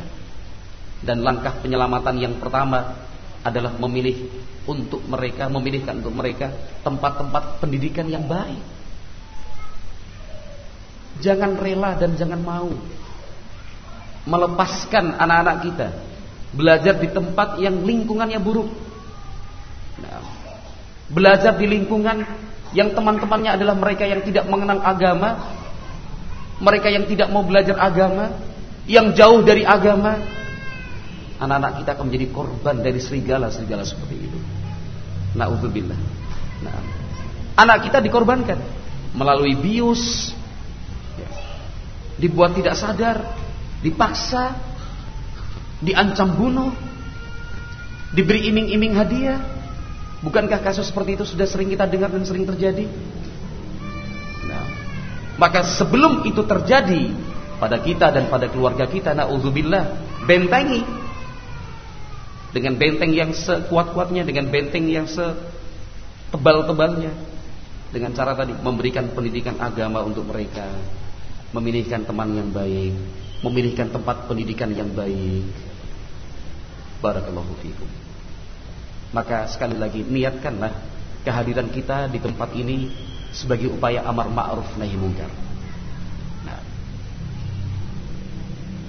Dan langkah penyelamatan yang pertama adalah memilih untuk mereka, memilihkan untuk mereka tempat-tempat pendidikan yang baik. Jangan rela dan jangan mau melepaskan anak-anak kita belajar di tempat yang lingkungannya buruk. Nah, belajar di lingkungan yang teman-temannya adalah mereka yang tidak mengenal agama, mereka yang tidak mau belajar agama, yang jauh dari agama, anak-anak kita akan menjadi korban dari serigala-serigala seperti itu. Nauzubillah. Nah, anak kita dikorbankan melalui bius, ya, dibuat tidak sadar, dipaksa, diancam bunuh, diberi iming-iming hadiah, Bukankah kasus seperti itu sudah sering kita dengar dan sering terjadi? Nah, maka sebelum itu terjadi, pada kita dan pada keluarga kita naudzubillah bentengi. Dengan benteng yang sekuat-kuatnya dengan benteng yang setebal-tebalnya. Dengan cara tadi memberikan pendidikan agama untuk mereka. Memilihkan teman yang baik. Memilihkan tempat pendidikan yang baik. Barakallahu fikum maka sekali lagi niatkanlah kehadiran kita di tempat ini sebagai upaya amar ma'ruf nahi munkar nah.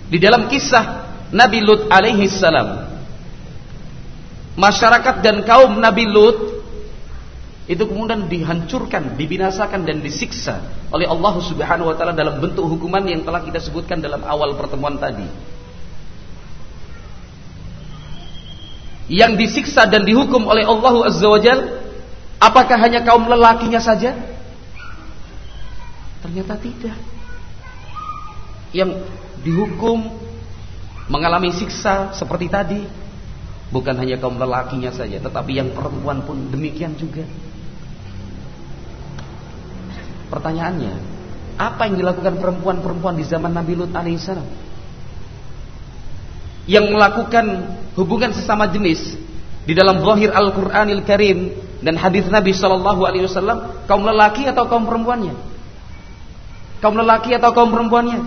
di dalam kisah Nabi Lut alaihi salam masyarakat dan kaum Nabi Lut itu kemudian dihancurkan, dibinasakan dan disiksa oleh Allah Subhanahu wa taala dalam bentuk hukuman yang telah kita sebutkan dalam awal pertemuan tadi. Yang disiksa dan dihukum oleh Allah Azza wa Jal, apakah hanya kaum lelakinya saja? Ternyata tidak. Yang dihukum mengalami siksa seperti tadi bukan hanya kaum lelakinya saja, tetapi yang perempuan pun demikian juga. Pertanyaannya, apa yang dilakukan perempuan-perempuan di zaman Nabi Lut alaihissalam? Yang melakukan hubungan sesama jenis di dalam zahir Al-Qur'anil Karim dan hadis Nabi Shallallahu alaihi wasallam, kaum lelaki atau kaum perempuannya? Kaum lelaki atau kaum perempuannya?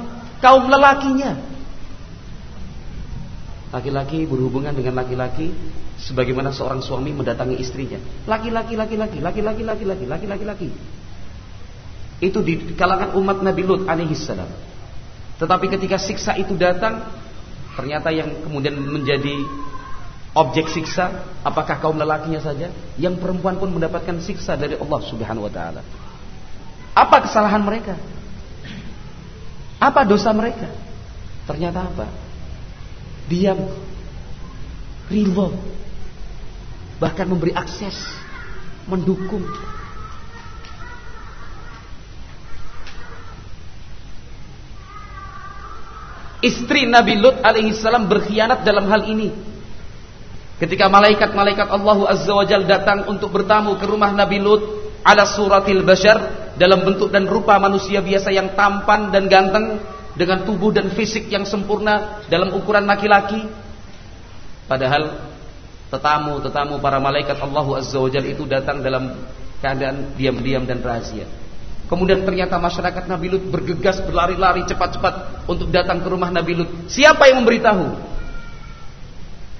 Kaum lelakinya. Laki-laki berhubungan dengan laki-laki sebagaimana seorang suami mendatangi istrinya. Laki-laki laki-laki, laki-laki laki-laki, laki-laki laki. Itu di kalangan umat Nabi Lut alaihi salam. Tetapi ketika siksa itu datang, ternyata yang kemudian menjadi objek siksa apakah kaum lelakinya saja? Yang perempuan pun mendapatkan siksa dari Allah Subhanahu wa taala. Apa kesalahan mereka? Apa dosa mereka? Ternyata apa? Diam, ridho, bahkan memberi akses, mendukung istri Nabi Lut alaihissalam berkhianat dalam hal ini. Ketika malaikat-malaikat Allah Azza wa datang untuk bertamu ke rumah Nabi Lut ala suratil bashar dalam bentuk dan rupa manusia biasa yang tampan dan ganteng dengan tubuh dan fisik yang sempurna dalam ukuran laki-laki. Padahal tetamu-tetamu para malaikat Allah Azza wa itu datang dalam keadaan diam-diam dan rahasia. Kemudian ternyata masyarakat Nabi Lut bergegas berlari-lari cepat-cepat untuk datang ke rumah Nabi Lut. Siapa yang memberitahu?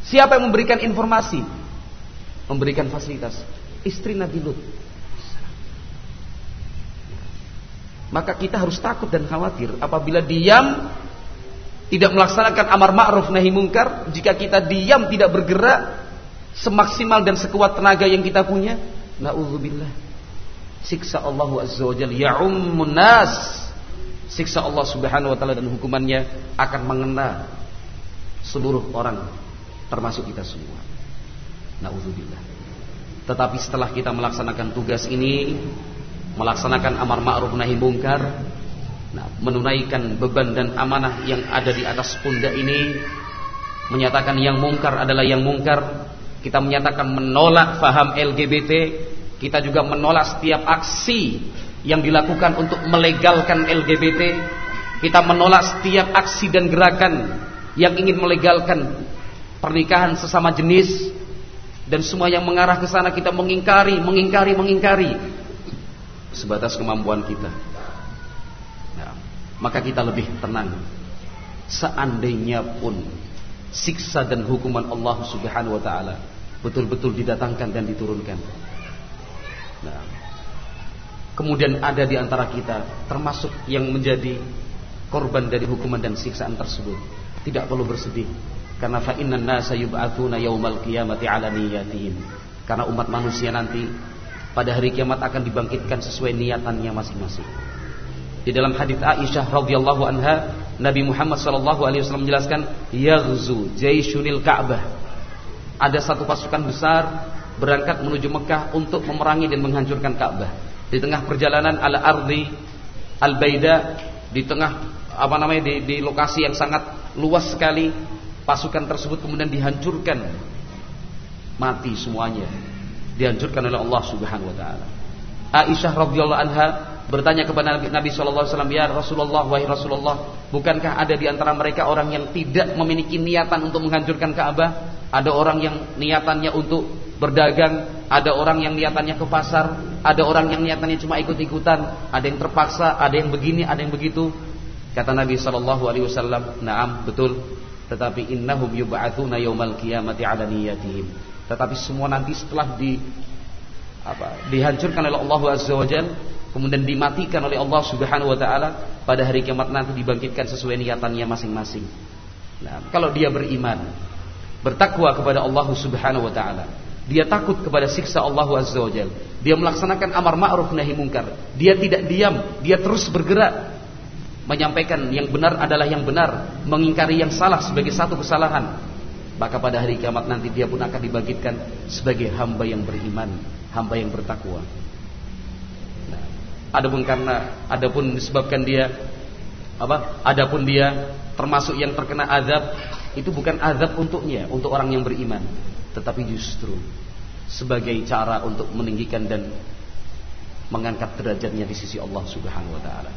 Siapa yang memberikan informasi? Memberikan fasilitas. Istri Nabi Lut. Maka kita harus takut dan khawatir apabila diam tidak melaksanakan amar ma'ruf nahi mungkar, jika kita diam tidak bergerak semaksimal dan sekuat tenaga yang kita punya, naudzubillah siksa Allah Azza wa Jalla ya'ummun nas siksa Allah Subhanahu wa taala dan hukumannya akan mengena seluruh orang termasuk kita semua. Nauzubillah. Tetapi setelah kita melaksanakan tugas ini, melaksanakan amar ma'ruf nahi mungkar, nah, menunaikan beban dan amanah yang ada di atas pundak ini, menyatakan yang mungkar adalah yang mungkar, kita menyatakan menolak faham LGBT, kita juga menolak setiap aksi yang dilakukan untuk melegalkan LGBT. Kita menolak setiap aksi dan gerakan yang ingin melegalkan pernikahan sesama jenis dan semua yang mengarah ke sana kita mengingkari, mengingkari, mengingkari sebatas kemampuan kita. Ya, maka kita lebih tenang. Seandainya pun siksa dan hukuman Allah Subhanahu wa taala betul-betul didatangkan dan diturunkan Nah, kemudian ada di antara kita termasuk yang menjadi korban dari hukuman dan siksaan tersebut. Tidak perlu bersedih karena fa innan nasa yub'atsuna yaumal qiyamati ala niyatihim. Karena umat manusia nanti pada hari kiamat akan dibangkitkan sesuai niatannya masing-masing. Di dalam hadis Aisyah radhiyallahu anha, Nabi Muhammad sallallahu alaihi wasallam menjelaskan, "Yaghzu jaisyunil Ka'bah." Ada satu pasukan besar berangkat menuju Mekah untuk memerangi dan menghancurkan Ka'bah. Di tengah perjalanan ala ardi al-baida di tengah apa namanya di, di lokasi yang sangat luas sekali pasukan tersebut kemudian dihancurkan mati semuanya dihancurkan oleh Allah Subhanahu wa taala. Aisyah radhiyallahu anha bertanya kepada Nabi, Nabi Shallallahu Alaihi Wasallam, ya Rasulullah, wahai Rasulullah, bukankah ada di antara mereka orang yang tidak memiliki niatan untuk menghancurkan Ka'bah? Ada orang yang niatannya untuk berdagang, ada orang yang niatannya ke pasar, ada orang yang niatannya cuma ikut-ikutan, ada yang terpaksa, ada yang begini, ada yang begitu. Kata Nabi Shallallahu Alaihi Wasallam, naam betul. Tetapi innahum yub'atsuna yaumal qiyamati ala. Tetapi semua nanti setelah di apa dihancurkan oleh Allah Azza wa kemudian dimatikan oleh Allah Subhanahu wa taala pada hari kiamat nanti dibangkitkan sesuai niatannya masing-masing. Nah, kalau dia beriman, bertakwa kepada Allah Subhanahu wa taala, dia takut kepada siksa Allah Azza wa Dia melaksanakan amar ma'ruf nahi mungkar. Dia tidak diam, dia terus bergerak menyampaikan yang benar adalah yang benar, mengingkari yang salah sebagai satu kesalahan. Maka pada hari kiamat nanti dia pun akan dibangkitkan sebagai hamba yang beriman, hamba yang bertakwa. Nah, adapun karena adapun disebabkan dia apa? Adapun dia termasuk yang terkena azab, itu bukan azab untuknya, untuk orang yang beriman, tetapi justru sebagai cara untuk meninggikan dan mengangkat derajatnya di sisi Allah Subhanahu wa taala.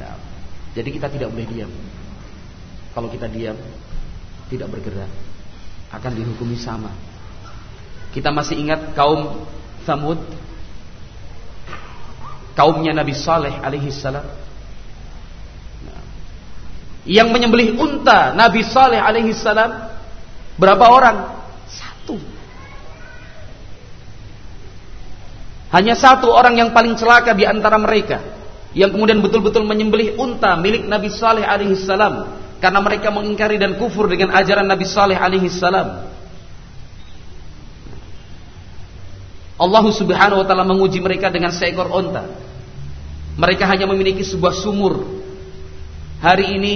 Nah, jadi kita tidak boleh diam. Kalau kita diam, tidak bergerak, akan dihukumi sama. Kita masih ingat kaum Samud kaumnya Nabi Saleh alaihi salam nah, yang menyembelih unta Nabi Saleh alaihi salam berapa orang? Satu. Hanya satu orang yang paling celaka di antara mereka yang kemudian betul-betul menyembelih unta milik Nabi Saleh alaihi salam karena mereka mengingkari dan kufur dengan ajaran Nabi Saleh alaihi salam. Allah Subhanahu wa taala menguji mereka dengan seekor onta. Mereka hanya memiliki sebuah sumur. Hari ini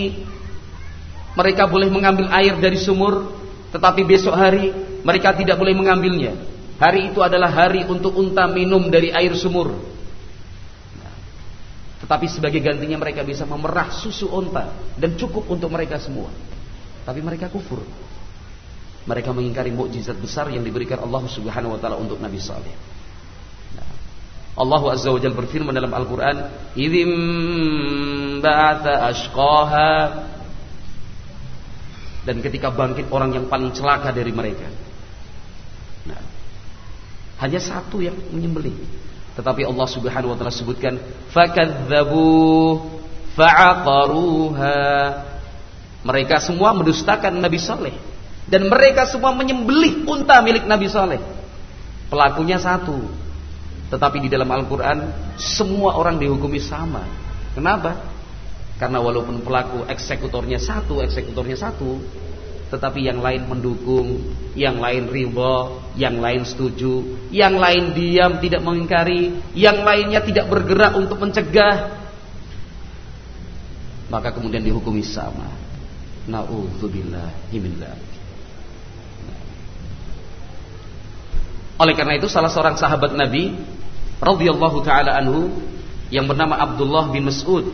mereka boleh mengambil air dari sumur, tetapi besok hari mereka tidak boleh mengambilnya. Hari itu adalah hari untuk unta minum dari air sumur. Tetapi sebagai gantinya mereka bisa memerah susu onta dan cukup untuk mereka semua. Tapi mereka kufur. Mereka mengingkari mukjizat besar yang diberikan Allah Subhanahu wa taala untuk Nabi Saleh. Allah Azza wa Jalla berfirman dalam Al-Qur'an, "Idzim ba'atha ashqaha" Dan ketika bangkit orang yang paling celaka dari mereka. Hanya satu yang menyembelih. Tetapi Allah Subhanahu wa taala sebutkan, "Fakadzabu fa'aqaruha." Mereka semua mendustakan Nabi Saleh dan mereka semua menyembelih unta milik Nabi Saleh. Pelakunya satu. Tetapi di dalam Al-Quran semua orang dihukumi sama. Kenapa? Karena walaupun pelaku eksekutornya satu, eksekutornya satu, tetapi yang lain mendukung, yang lain ridho, yang lain setuju, yang lain diam tidak mengingkari, yang lainnya tidak bergerak untuk mencegah, maka kemudian dihukumi sama. Nauzubillahi min Oleh karena itu salah seorang sahabat Nabi radhiyallahu taala anhu yang bernama Abdullah bin Mas'ud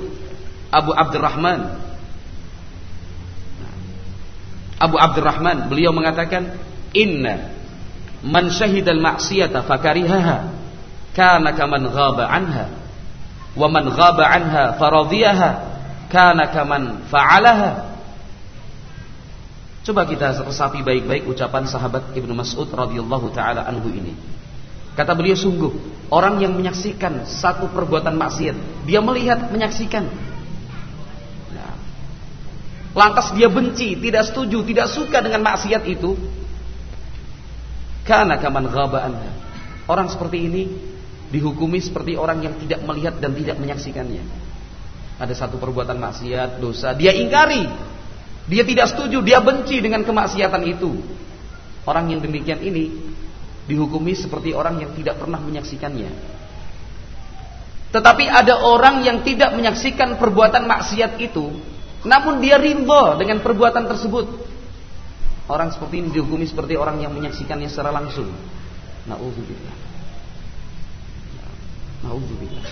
Abu Abdurrahman Abu Abdurrahman beliau mengatakan inna man syahidal ma'siyata fakarihaha kana kaman ghaba anha wa man ghaba anha faradiyaha kana kaman fa'alaha Coba kita resapi baik-baik ucapan sahabat Ibnu Mas'ud radhiyallahu taala anhu ini. Kata beliau sungguh orang yang menyaksikan satu perbuatan maksiat, dia melihat menyaksikan. Lantas dia benci, tidak setuju, tidak suka dengan maksiat itu. Karena kaman ghaba Orang seperti ini dihukumi seperti orang yang tidak melihat dan tidak menyaksikannya. Ada satu perbuatan maksiat, dosa, dia ingkari, dia tidak setuju, dia benci dengan kemaksiatan itu. Orang yang demikian ini dihukumi seperti orang yang tidak pernah menyaksikannya. Tetapi ada orang yang tidak menyaksikan perbuatan maksiat itu, namun dia rimbo dengan perbuatan tersebut. Orang seperti ini dihukumi seperti orang yang menyaksikannya secara langsung. Nauzubillah. Nauzubillah.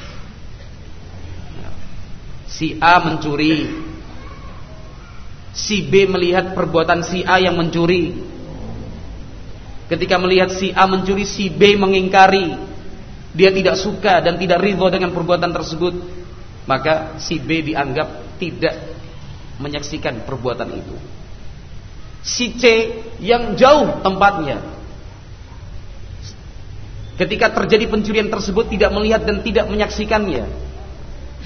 Si A mencuri, si B melihat perbuatan si A yang mencuri. Ketika melihat si A mencuri, si B mengingkari dia tidak suka dan tidak ridho dengan perbuatan tersebut, maka si B dianggap tidak menyaksikan perbuatan itu. Si C yang jauh tempatnya, ketika terjadi pencurian tersebut tidak melihat dan tidak menyaksikannya,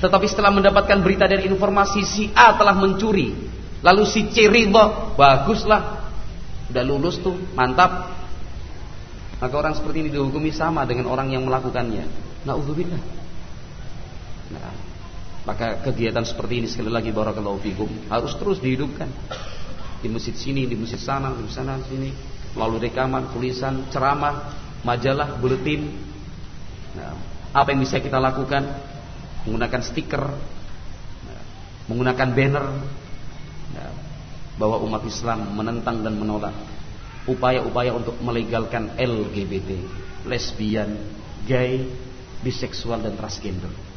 tetapi setelah mendapatkan berita dan informasi si A telah mencuri, lalu si C ridho, baguslah, udah lulus tuh, mantap, maka orang seperti ini dihukumi sama dengan orang yang melakukannya. Nauzubillah. Nah, maka kegiatan seperti ini sekali lagi barakallahu fikum harus terus dihidupkan. Di masjid sini, di masjid sana, di sana sini, melalui rekaman, tulisan, ceramah, majalah, buletin. Nah, apa yang bisa kita lakukan? Menggunakan stiker, nah, menggunakan banner nah, bahwa umat Islam menentang dan menolak upaya-upaya untuk melegalkan LGBT, lesbian, gay, biseksual dan transgender.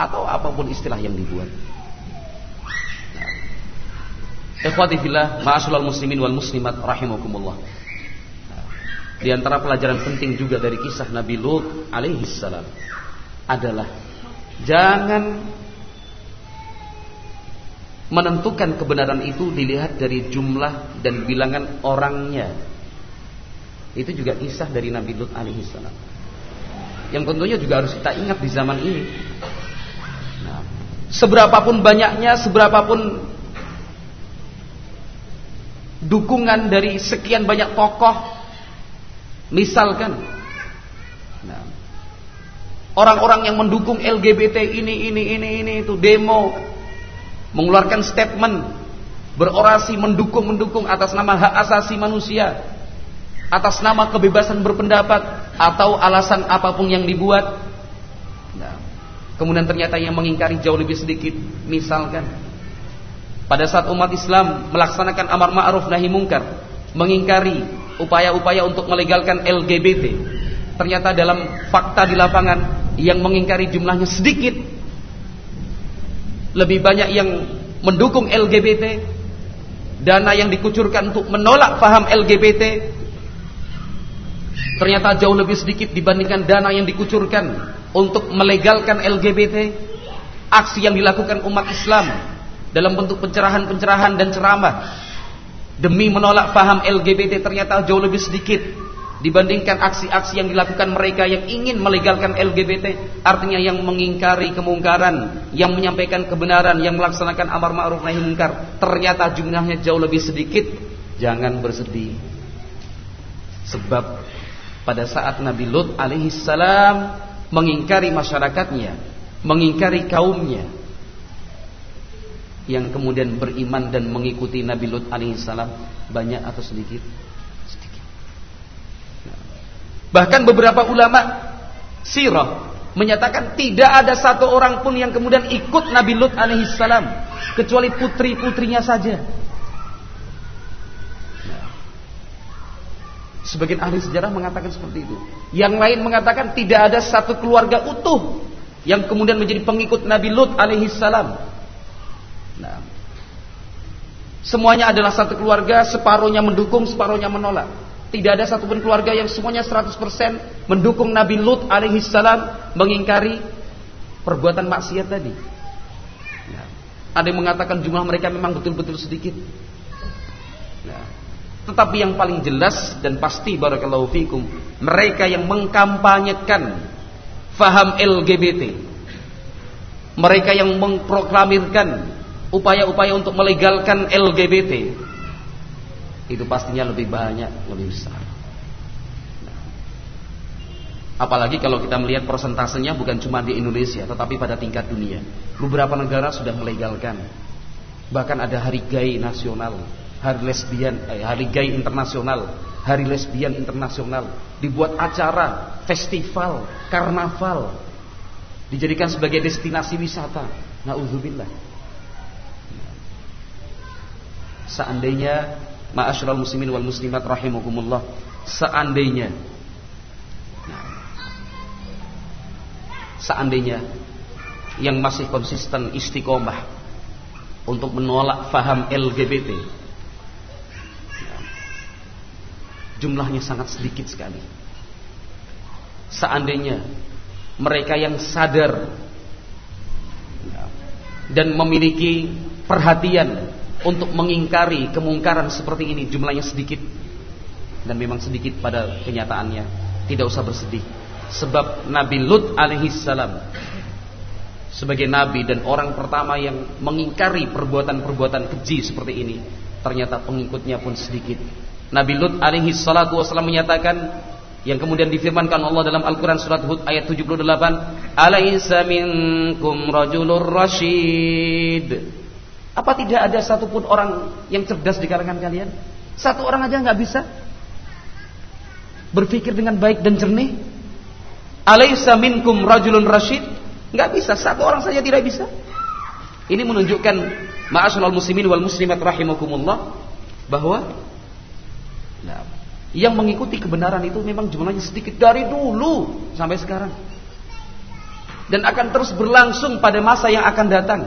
Atau apa pun istilah yang dibuat. Ikhwati fillah, ma'asyiral muslimin wal muslimat rahimakumullah. Di antara pelajaran penting juga dari kisah Nabi Lut alaihi salam adalah jangan menentukan kebenaran itu dilihat dari jumlah dan bilangan orangnya. Itu juga kisah dari Nabi Lut alaihi salam. Yang tentunya juga harus kita ingat di zaman ini. Seberapapun banyaknya, seberapapun dukungan dari sekian banyak tokoh, misalkan nah, orang-orang yang mendukung LGBT ini, ini, ini, ini itu demo mengeluarkan statement, berorasi mendukung-mendukung atas nama hak asasi manusia, atas nama kebebasan berpendapat atau alasan apa pun yang dibuat. Kemudian ternyata yang mengingkari jauh lebih sedikit, misalkan pada saat umat Islam melaksanakan amar ma'ruf nahi mungkar, mengingkari upaya-upaya untuk melegalkan LGBT, ternyata dalam fakta di lapangan yang mengingkari jumlahnya sedikit lebih banyak yang mendukung LGBT, dana yang dikucurkan untuk menolak paham LGBT ternyata jauh lebih sedikit dibandingkan dana yang dikucurkan untuk melegalkan LGBT. Aksi yang dilakukan umat Islam dalam bentuk pencerahan-pencerahan dan ceramah. Demi menolak paham LGBT ternyata jauh lebih sedikit dibandingkan aksi-aksi yang dilakukan mereka yang ingin melegalkan LGBT artinya yang mengingkari kemungkaran yang menyampaikan kebenaran yang melaksanakan amar ma'ruf nahi mungkar. Ternyata jumlahnya jauh lebih sedikit. Jangan bersedih. Sebab pada saat Nabi Lut alaihi salam mengingkari masyarakatnya mengingkari kaumnya yang kemudian beriman dan mengikuti Nabi Lut alaihi salam banyak atau sedikit Bahkan beberapa ulama sirah menyatakan tidak ada satu orang pun yang kemudian ikut Nabi Lut alaihi salam kecuali putri-putrinya saja. Sebagian ahli sejarah mengatakan seperti itu. Yang lain mengatakan tidak ada satu keluarga utuh yang kemudian menjadi pengikut Nabi Lut alaihi salam. Nah, semuanya adalah satu keluarga, separuhnya mendukung, separuhnya menolak. Tidak ada satupun keluarga yang semuanya 100% mendukung Nabi Lut alaihi salam mengingkari perbuatan maksiat tadi. Ya. Ada yang mengatakan jumlah mereka memang betul-betul sedikit. Ya. Tetapi yang paling jelas dan pasti barakallahu fikum, mereka yang mengkampanyekan faham LGBT. Mereka yang mengproklamirkan upaya-upaya untuk melegalkan LGBT itu pastinya lebih banyak, lebih besar. Apalagi kalau kita melihat persentasenya bukan cuma di Indonesia, tetapi pada tingkat dunia. Beberapa negara sudah melegalkan. Bahkan ada hari gay nasional, hari lesbian, eh, hari gay internasional, hari lesbian internasional. Dibuat acara, festival, karnaval. Dijadikan sebagai destinasi wisata. Nauzubillah. Seandainya Ma'asyiral muslimin wal muslimat rahimakumullah, seandainya seandainya yang masih konsisten istiqomah untuk menolak faham LGBT jumlahnya sangat sedikit sekali. Seandainya mereka yang sadar dan memiliki perhatian untuk mengingkari kemungkaran seperti ini jumlahnya sedikit. Dan memang sedikit pada kenyataannya. Tidak usah bersedih. Sebab Nabi Lut alaihi salam sebagai nabi dan orang pertama yang mengingkari perbuatan-perbuatan keji seperti ini ternyata pengikutnya pun sedikit Nabi Lut alaihi salatu wasallam menyatakan yang kemudian difirmankan Allah dalam Al-Quran surat Hud ayat 78 Alaysa minkum rajulur rasyid Apa tidak ada satupun orang yang cerdas di kalangan kalian? Satu orang aja nggak bisa Berpikir dengan baik dan jernih? Alaysa minkum rajulun rasyid nggak bisa, satu orang saja tidak bisa. Ini menunjukkan Ma'asyalal muslimin wal muslimat rahimakumullah Bahwa Nah yang mengikuti kebenaran itu memang jumlahnya sedikit dari dulu sampai sekarang. Dan akan terus berlangsung pada masa yang akan datang.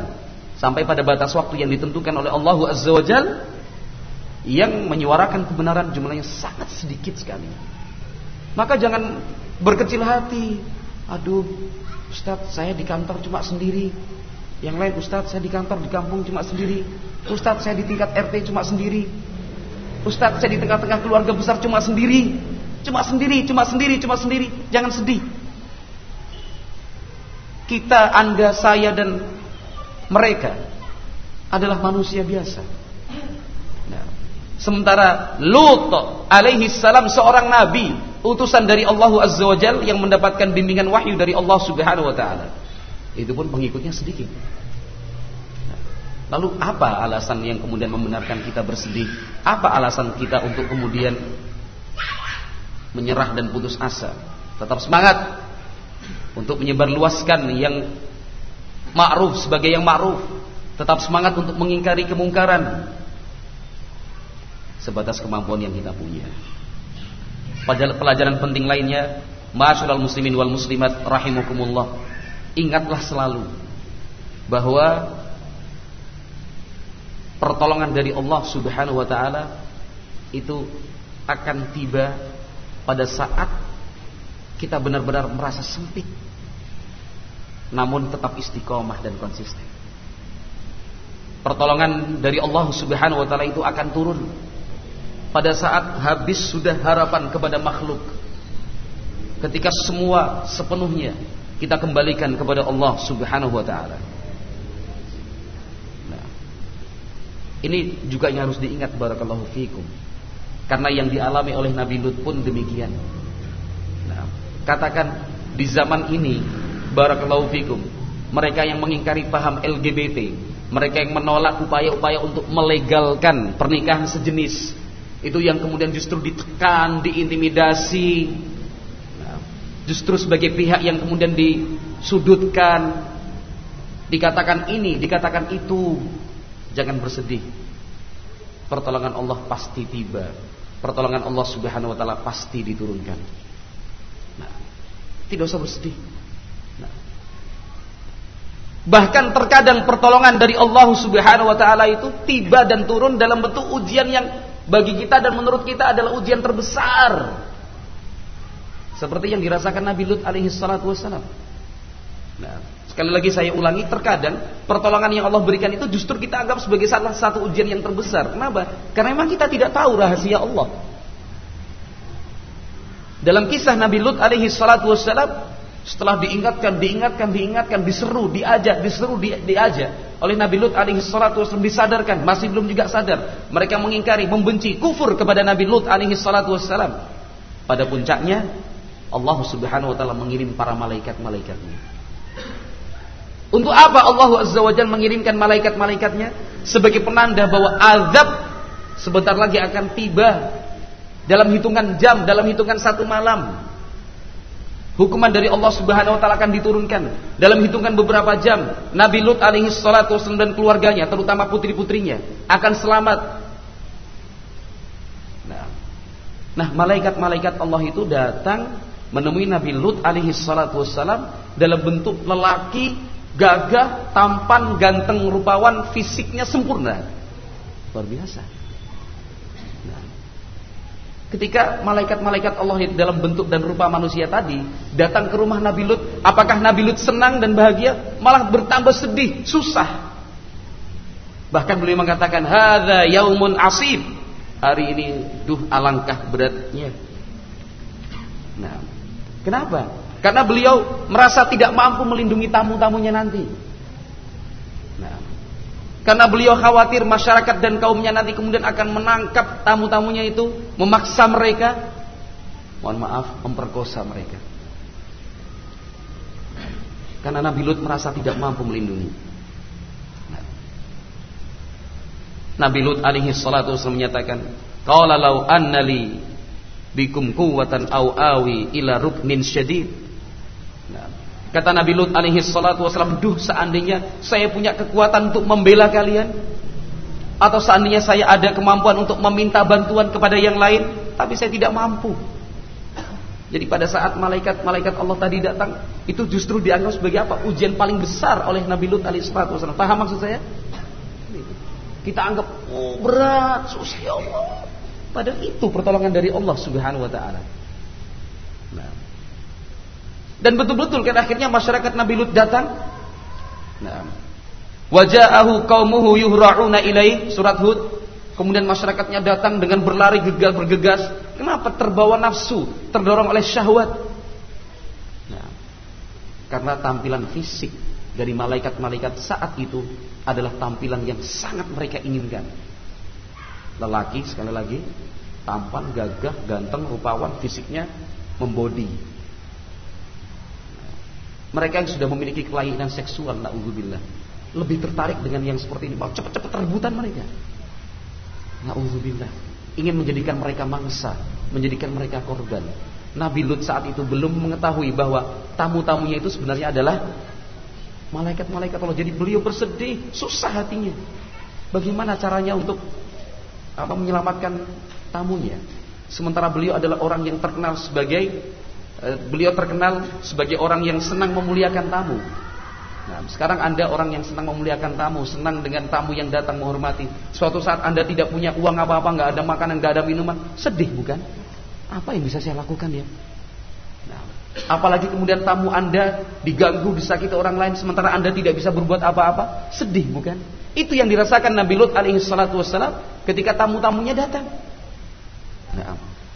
Sampai pada batas waktu yang ditentukan oleh Allah Azza wa Jal. Yang menyuarakan kebenaran jumlahnya sangat sedikit sekali. Maka jangan berkecil hati. Aduh, Ustadz saya di kantor cuma sendiri. Yang lain Ustadz saya di kantor di kampung cuma sendiri. Ustadz saya di tingkat RT cuma sendiri. Ustaz saya di tengah-tengah keluarga besar cuma sendiri. Cuma sendiri, cuma sendiri, cuma sendiri. Jangan sedih. Kita, anda, saya dan mereka Adalah manusia biasa. Nah, Sementara Lut alaihi salam seorang nabi Utusan dari Allah Azza wa Jal Yang mendapatkan bimbingan wahyu dari Allah subhanahu wa ta'ala. Itu pun pengikutnya sedikit Lalu apa alasan yang kemudian membenarkan kita bersedih? Apa alasan kita untuk kemudian menyerah dan putus asa? Tetap semangat untuk menyebarluaskan yang ma'ruf sebagai yang ma'ruf. Tetap semangat untuk mengingkari kemungkaran. Sebatas kemampuan yang kita punya. Pelajaran penting lainnya, Masyaallah muslimin wal muslimat rahimakumullah. Ingatlah selalu bahwa pertolongan dari Allah Subhanahu wa taala itu akan tiba pada saat kita benar-benar merasa sempit namun tetap istiqomah dan konsisten. Pertolongan dari Allah Subhanahu wa taala itu akan turun pada saat habis sudah harapan kepada makhluk. Ketika semua sepenuhnya kita kembalikan kepada Allah Subhanahu wa taala. Ini juga yang harus diingat barakallahu fikum. Karena yang dialami oleh Nabi Lut pun demikian. Nah, katakan di zaman ini barakallahu fikum, mereka yang mengingkari paham LGBT, mereka yang menolak upaya-upaya untuk melegalkan pernikahan sejenis, itu yang kemudian justru ditekan, diintimidasi, nah, justru sebagai pihak yang kemudian disudutkan, dikatakan ini, dikatakan itu, Jangan bersedih. Pertolongan Allah pasti tiba. Pertolongan Allah Subhanahu wa taala pasti diturunkan. Nah, tidak usah bersedih. Nah. Bahkan terkadang pertolongan dari Allah Subhanahu wa taala itu tiba dan turun dalam bentuk ujian yang bagi kita dan menurut kita adalah ujian terbesar. Seperti yang dirasakan Nabi Lut alaihi salatu wasalam. Nah, Sekali lagi saya ulangi, terkadang pertolongan yang Allah berikan itu justru kita anggap sebagai salah satu ujian yang terbesar. Kenapa? Karena memang kita tidak tahu rahasia Allah. Dalam kisah Nabi Lut alaihi salatu wassalam, setelah diingatkan, diingatkan, diingatkan, diseru, diajak, diseru, di, diajak oleh Nabi Lut alaihi salatu wassalam disadarkan, masih belum juga sadar. Mereka mengingkari, membenci, kufur kepada Nabi Lut alaihi salatu wassalam. Pada puncaknya Allah Subhanahu wa taala mengirim para malaikat-malaikatnya untuk apa Allah Azza wa Jalla mengirimkan malaikat-malaikatnya? Sebagai penanda bahwa azab sebentar lagi akan tiba dalam hitungan jam, dalam hitungan satu malam. Hukuman dari Allah Subhanahu wa taala akan diturunkan dalam hitungan beberapa jam. Nabi Lut alaihi salatu wasallam dan keluarganya, terutama putri-putrinya, akan selamat. Nah, nah malaikat-malaikat Allah itu datang menemui Nabi Lut alaihi salatu wasallam dalam bentuk lelaki gagah, tampan, ganteng, rupawan, fisiknya sempurna. Luar biasa. Nah, Ketika malaikat-malaikat Allah dalam bentuk dan rupa manusia tadi datang ke rumah Nabi Lut, apakah Nabi Lut senang dan bahagia? Malah bertambah sedih, susah. Bahkan beliau mengatakan, "Hadza yaumun asib." Hari ini duh alangkah beratnya. Nah, kenapa? Karena beliau merasa tidak mampu melindungi tamu-tamunya nanti. Nah, karena beliau khawatir masyarakat dan kaumnya nanti kemudian akan menangkap tamu-tamunya itu, memaksa mereka, mohon maaf, memperkosa mereka. Karena Nabi Lut merasa tidak mampu melindungi. Nabi Lut alaihi salatu wasallam menyatakan, "Qala law annali bikum quwwatan aw awi ila ruknin syadid." Nah, Kata Nabi Lut alaihi salatu wasallam, "Duh, seandainya saya punya kekuatan untuk membela kalian atau seandainya saya ada kemampuan untuk meminta bantuan kepada yang lain, tapi saya tidak mampu." Jadi pada saat malaikat-malaikat Allah tadi datang, itu justru dianggap sebagai apa? Ujian paling besar oleh Nabi Lut alaihi salatu wasallam. Paham maksud saya? Kita anggap oh berat, susah ya Allah. Padahal itu pertolongan dari Allah Subhanahu wa taala. Dan betul-betul kan akhirnya masyarakat Nabi Lut datang. Nah. Waja'ahu qaumuhu yuhra'una ilai surat Hud. Kemudian masyarakatnya datang dengan berlari gegas bergegas. Kenapa? Terbawa nafsu, terdorong oleh syahwat. Nah, karena tampilan fisik dari malaikat-malaikat saat itu adalah tampilan yang sangat mereka inginkan. Lelaki sekali lagi, tampan, gagah, ganteng, rupawan, fisiknya membodi. Mereka yang sudah memiliki kelainan seksual, naudzubillah, lebih tertarik dengan yang seperti ini. Cepat-cepat rebutan mereka. Naudzubillah, ingin menjadikan mereka mangsa, menjadikan mereka korban. Nabi Lut saat itu belum mengetahui bahwa tamu-tamunya itu sebenarnya adalah malaikat-malaikat Allah. Jadi beliau bersedih, susah hatinya. Bagaimana caranya untuk apa menyelamatkan tamunya? Sementara beliau adalah orang yang terkenal sebagai beliau terkenal sebagai orang yang senang memuliakan tamu. Nah, sekarang Anda orang yang senang memuliakan tamu, senang dengan tamu yang datang menghormati. Suatu saat Anda tidak punya uang apa-apa, nggak ada makanan, nggak ada minuman, sedih bukan? Apa yang bisa saya lakukan ya? Nah, apalagi kemudian tamu Anda diganggu, disakiti orang lain, sementara Anda tidak bisa berbuat apa-apa, sedih bukan? Itu yang dirasakan Nabi Lut alaihi salatu wassalam ketika tamu-tamunya datang. Nah,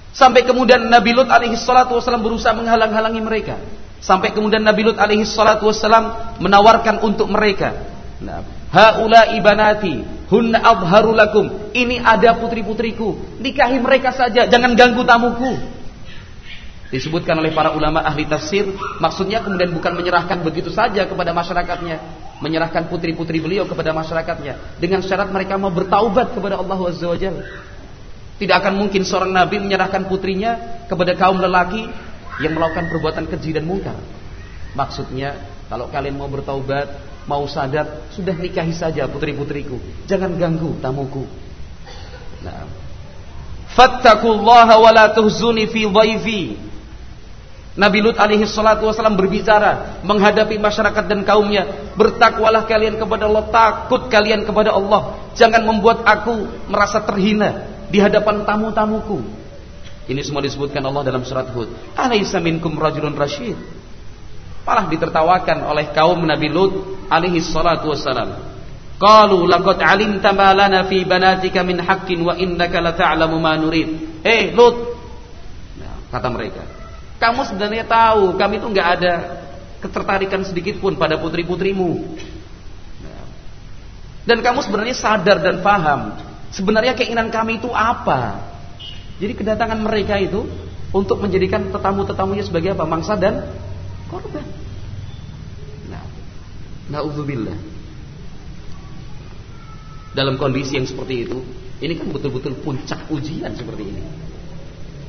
Sampai kemudian Nabi Lut alaihi salatu wasallam berusaha menghalang-halangi mereka. Sampai kemudian Nabi Lut alaihi salatu wasallam menawarkan untuk mereka. Nah, haula ibanati hunna abharu lakum. Ini ada putri-putriku, nikahi mereka saja, jangan ganggu tamuku. Disebutkan oleh para ulama ahli tafsir, maksudnya kemudian bukan menyerahkan begitu saja kepada masyarakatnya, menyerahkan putri-putri beliau kepada masyarakatnya dengan syarat mereka mau bertaubat kepada Allah Azza wa tidak akan mungkin seorang nabi menyerahkan putrinya kepada kaum lelaki yang melakukan perbuatan keji dan mungkar. Maksudnya, kalau kalian mau bertaubat, mau sadar, sudah nikahi saja putri-putriku. Jangan ganggu tamuku. Nah. Fattakullaha wa la tuhzuni fi dhaifi. Nabi Lut alaihi salatu wasallam berbicara menghadapi masyarakat dan kaumnya, bertakwalah kalian kepada Allah, takut kalian kepada Allah. Jangan membuat aku merasa terhina di hadapan tamu-tamuku. Ini semua disebutkan Allah dalam surat Hud. Alaysa minkum rajulun rasyid. Malah ditertawakan oleh kaum Nabi Lut alaihi salatu wassalam. Qalu laqad alimta ma lana fi banatika min haqqin wa innaka la ta'lamu ma nurid. Eh Lut. Nah, kata mereka, kamu sebenarnya tahu kami itu enggak ada ketertarikan sedikit pun pada putri-putrimu. Nah, dan kamu sebenarnya sadar dan paham Sebenarnya keinginan kami itu apa? Jadi kedatangan mereka itu untuk menjadikan tetamu-tetamunya sebagai apa? Mangsa dan korban. Nah, naudzubillah. Dalam kondisi yang seperti itu, ini kan betul-betul puncak ujian seperti ini.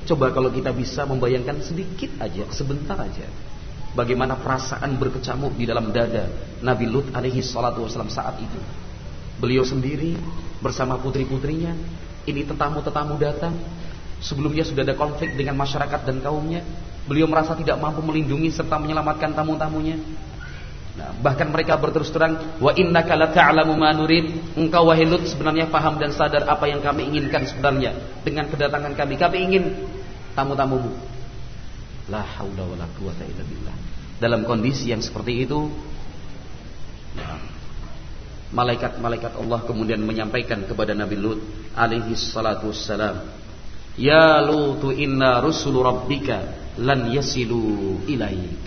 Coba kalau kita bisa membayangkan sedikit aja, sebentar aja. Bagaimana perasaan berkecamuk di dalam dada Nabi Lut alaihi salatu saat itu. Beliau sendiri bersama putri-putrinya. Ini tetamu-tetamu datang. Sebelumnya sudah ada konflik dengan masyarakat dan kaumnya. Beliau merasa tidak mampu melindungi serta menyelamatkan tamu-tamunya. Nah, bahkan mereka berterus terang, wa innaka lata'lamu ma nurid. Engkau wahai Lut sebenarnya paham dan sadar apa yang kami inginkan sebenarnya dengan kedatangan kami. Kami ingin tamu-tamumu. La haula wala quwata illa billah. Dalam kondisi yang seperti itu, ya, malaikat-malaikat Allah kemudian menyampaikan kepada Nabi Lut alaihi salatu wassalam, "Ya Lutu inna rusulu rabbika lan yasilu ilaik."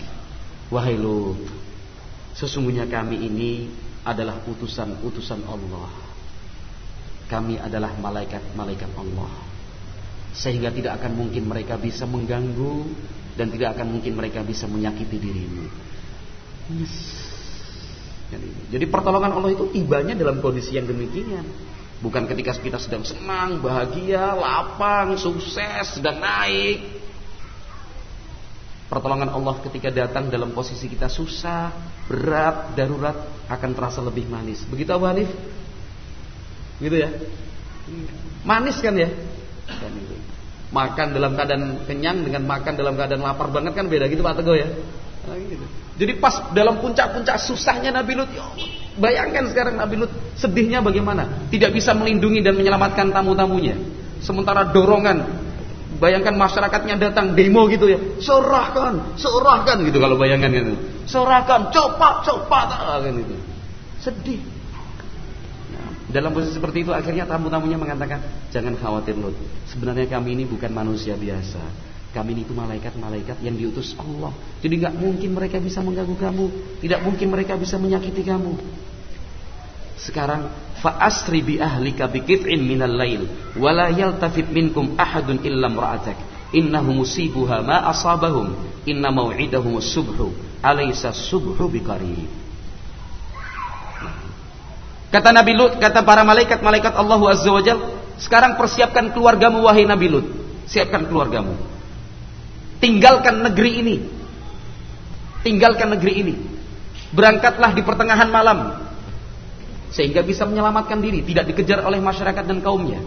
Wahai Lut, Sesungguhnya kami ini adalah utusan-utusan Allah. Kami adalah malaikat-malaikat Allah. Sehingga tidak akan mungkin mereka bisa mengganggu dan tidak akan mungkin mereka bisa menyakiti dirimu. Yes. Jadi pertolongan Allah itu tibanya dalam kondisi yang demikian. Bukan ketika kita sedang senang, bahagia, lapang, sukses, sedang naik. Pertolongan Allah ketika datang dalam posisi kita susah, berat, darurat akan terasa lebih manis. Begitu Abu Hanif? Gitu ya? Manis kan ya? Kan. Makan dalam keadaan kenyang dengan makan dalam keadaan lapar banget kan beda gitu Pak Teguh ya? Nah, gitu. Jadi pas dalam puncak-puncak susahnya Nabi Lut, ya bayangkan sekarang Nabi Lut sedihnya bagaimana? Tidak bisa melindungi dan menyelamatkan tamu-tamunya. Sementara dorongan Bayangkan masyarakatnya datang demo gitu ya. Serahkan, serahkan gitu kalau bayangkan gitu. Serahkan, cepat, cepat kan itu. Sedih. Nah, dalam posisi seperti itu akhirnya tamu-tamunya mengatakan, "Jangan khawatir loh. Sebenarnya kami ini bukan manusia biasa. Kami itu malaikat-malaikat yang diutus Allah. Jadi nggak mungkin mereka bisa mengganggu kamu, tidak mungkin mereka bisa menyakiti kamu." Sekarang fa asri bi ahlika bi qit'in minal lail wa la yaltafit minkum ahadun illa imra'atak innahu musibuha ma asabahum inna mau'idahum as-subhu alaysa subhu biqarib Kata Nabi Lut, kata para malaikat-malaikat Allah Azza wa sekarang persiapkan keluargamu wahai Nabi Lut. Siapkan keluargamu. Tinggalkan negeri ini. Tinggalkan negeri ini. Berangkatlah di pertengahan malam sehingga bisa menyelamatkan diri, tidak dikejar oleh masyarakat dan kaumnya.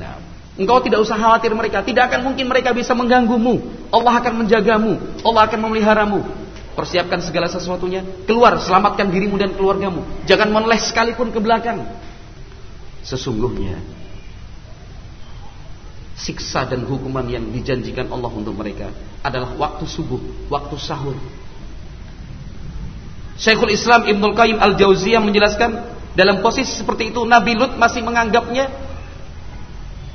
Nah, engkau tidak usah khawatir mereka, tidak akan mungkin mereka bisa mengganggumu. Allah akan menjagamu, Allah akan memeliharamu. Persiapkan segala sesuatunya, keluar, selamatkan dirimu dan keluargamu. Jangan menoleh sekalipun ke belakang. Sesungguhnya siksa dan hukuman yang dijanjikan Allah untuk mereka adalah waktu subuh, waktu sahur, Syekhul Islam Ibnul Qayyim Al-Jauziyah menjelaskan dalam posisi seperti itu Nabi Lut masih menganggapnya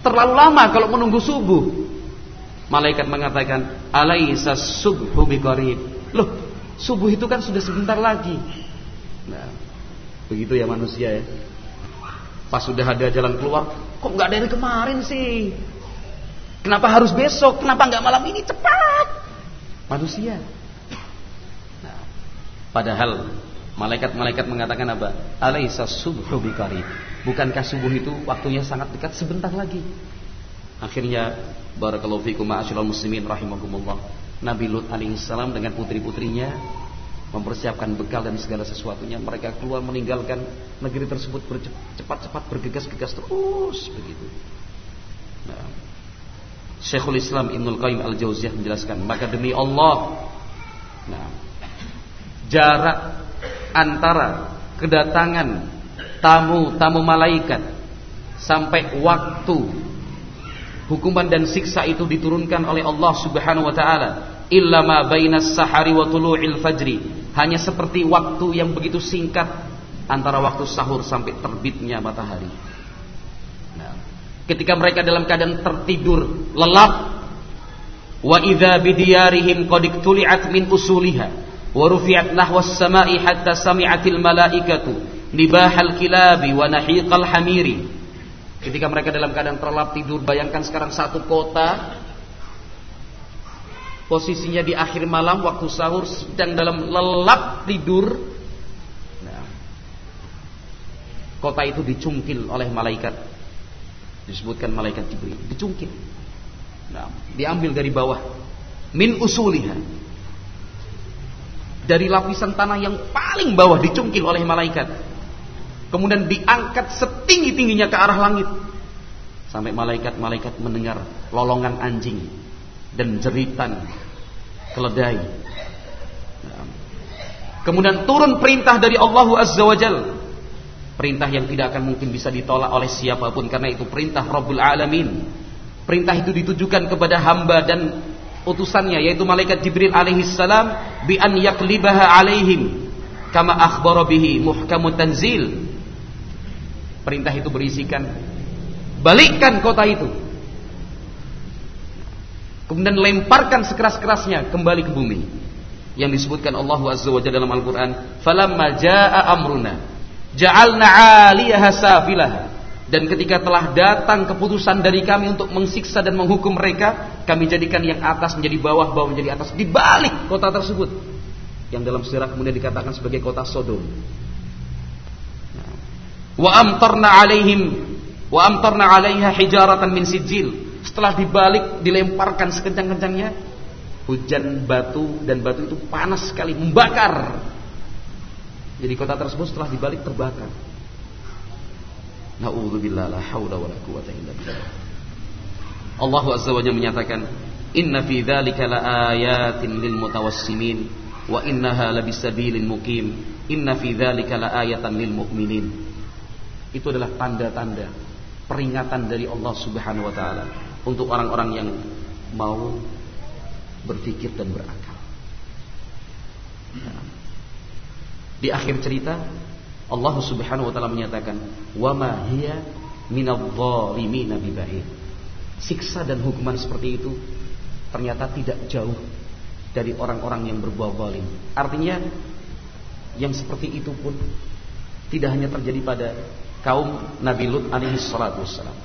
terlalu lama kalau menunggu subuh. Malaikat mengatakan, "Alaisa subhu biqarib." Loh, subuh itu kan sudah sebentar lagi. Nah, begitu ya manusia ya. Pas sudah ada jalan keluar, kok nggak dari kemarin sih? Kenapa harus besok? Kenapa nggak malam ini? Cepat. Manusia. Padahal malaikat-malaikat mengatakan apa? Alaisa subhu biqarib. Bukankah subuh itu waktunya sangat dekat sebentar lagi? Akhirnya barakallahu fikum ma'asyiral muslimin rahimakumullah. Nabi Lut alaihissalam dengan putri-putrinya mempersiapkan bekal dan segala sesuatunya. Mereka keluar meninggalkan negeri tersebut cepat-cepat bergegas-gegas terus begitu. Nah, Syekhul Islam Ibnul Qayyim Al-Jauziyah menjelaskan, maka demi Allah Nah, jarak antara kedatangan tamu-tamu malaikat sampai waktu hukuman dan siksa itu diturunkan oleh Allah Subhanahu wa taala illa ma bainas sahari wa tulu'il fajri. Hanya seperti waktu yang begitu singkat antara waktu sahur sampai terbitnya matahari ketika mereka dalam keadaan tertidur lelap. Wa idza bidiyarihim qad iktuli'at min usuliha wa rufi'at nahwas sama'i hatta sami'atil malaikatu nibahal kilabi wa nahiqal hamiri ketika mereka dalam keadaan terlelap tidur bayangkan sekarang satu kota posisinya di akhir malam waktu sahur sedang dalam lelap tidur. Nah, kota itu dicungkil oleh malaikat disebutkan malaikat Jibril dicungkil nah, diambil dari bawah min usuliha dari lapisan tanah yang paling bawah dicungkil oleh malaikat. Kemudian diangkat setinggi-tingginya ke arah langit. Sampai malaikat-malaikat mendengar lolongan anjing dan jeritan keledai. Kemudian turun perintah dari Allah Azza wa Jal. Perintah yang tidak akan mungkin bisa ditolak oleh siapa pun karena itu perintah Rabbul Alamin. Perintah itu ditujukan kepada hamba dan utusannya yaitu malaikat Jibril alaihi salam bi an yaklibaha alaihim kama akhbara bihi muhkamut tanzil. Perintah itu berisikan balikkan kota itu. Kemudian lemparkan sekeras-kerasnya kembali ke bumi yang disebutkan Allah Azza wa Jalla dalam Al-Qur'an, "Falamma jaa amruna, ja'alna 'aliyaha safilaha." Dan ketika telah datang keputusan dari kami untuk mengsiksa dan menghukum mereka, kami jadikan yang atas menjadi bawah, bawah menjadi atas di balik kota tersebut. Yang dalam sejarah kemudian dikatakan sebagai kota Sodom. Wa amtarna 'alaihim wa amtarna 'alaiha hijaratan min sijil. Setelah dibalik dilemparkan sekencang-kencangnya, hujan batu dan batu itu panas sekali membakar. Jadi kota tersebut setelah dibalik terbakar. Nauzubillah la haula wala quwata illa billah. Allah Azza wa Jalla menyatakan, "Inna fi dzalika laayatin lil mutawassimin wa innaha labisabilin muqim. Inna fi dzalika laayatan lil mu'minin." Itu adalah tanda-tanda peringatan dari Allah Subhanahu wa taala untuk orang-orang yang mau berpikir dan berakal. Di akhir cerita Allah Subhanahu wa taala menyatakan, "Wa ma hiya minadh-dhalimin biba'id." Siksa dan hukuman seperti itu ternyata tidak jauh dari orang-orang yang berbuat zalim. Artinya yang seperti itu pun tidak hanya terjadi pada kaum Nabi Lut alaihi salatu wassalam,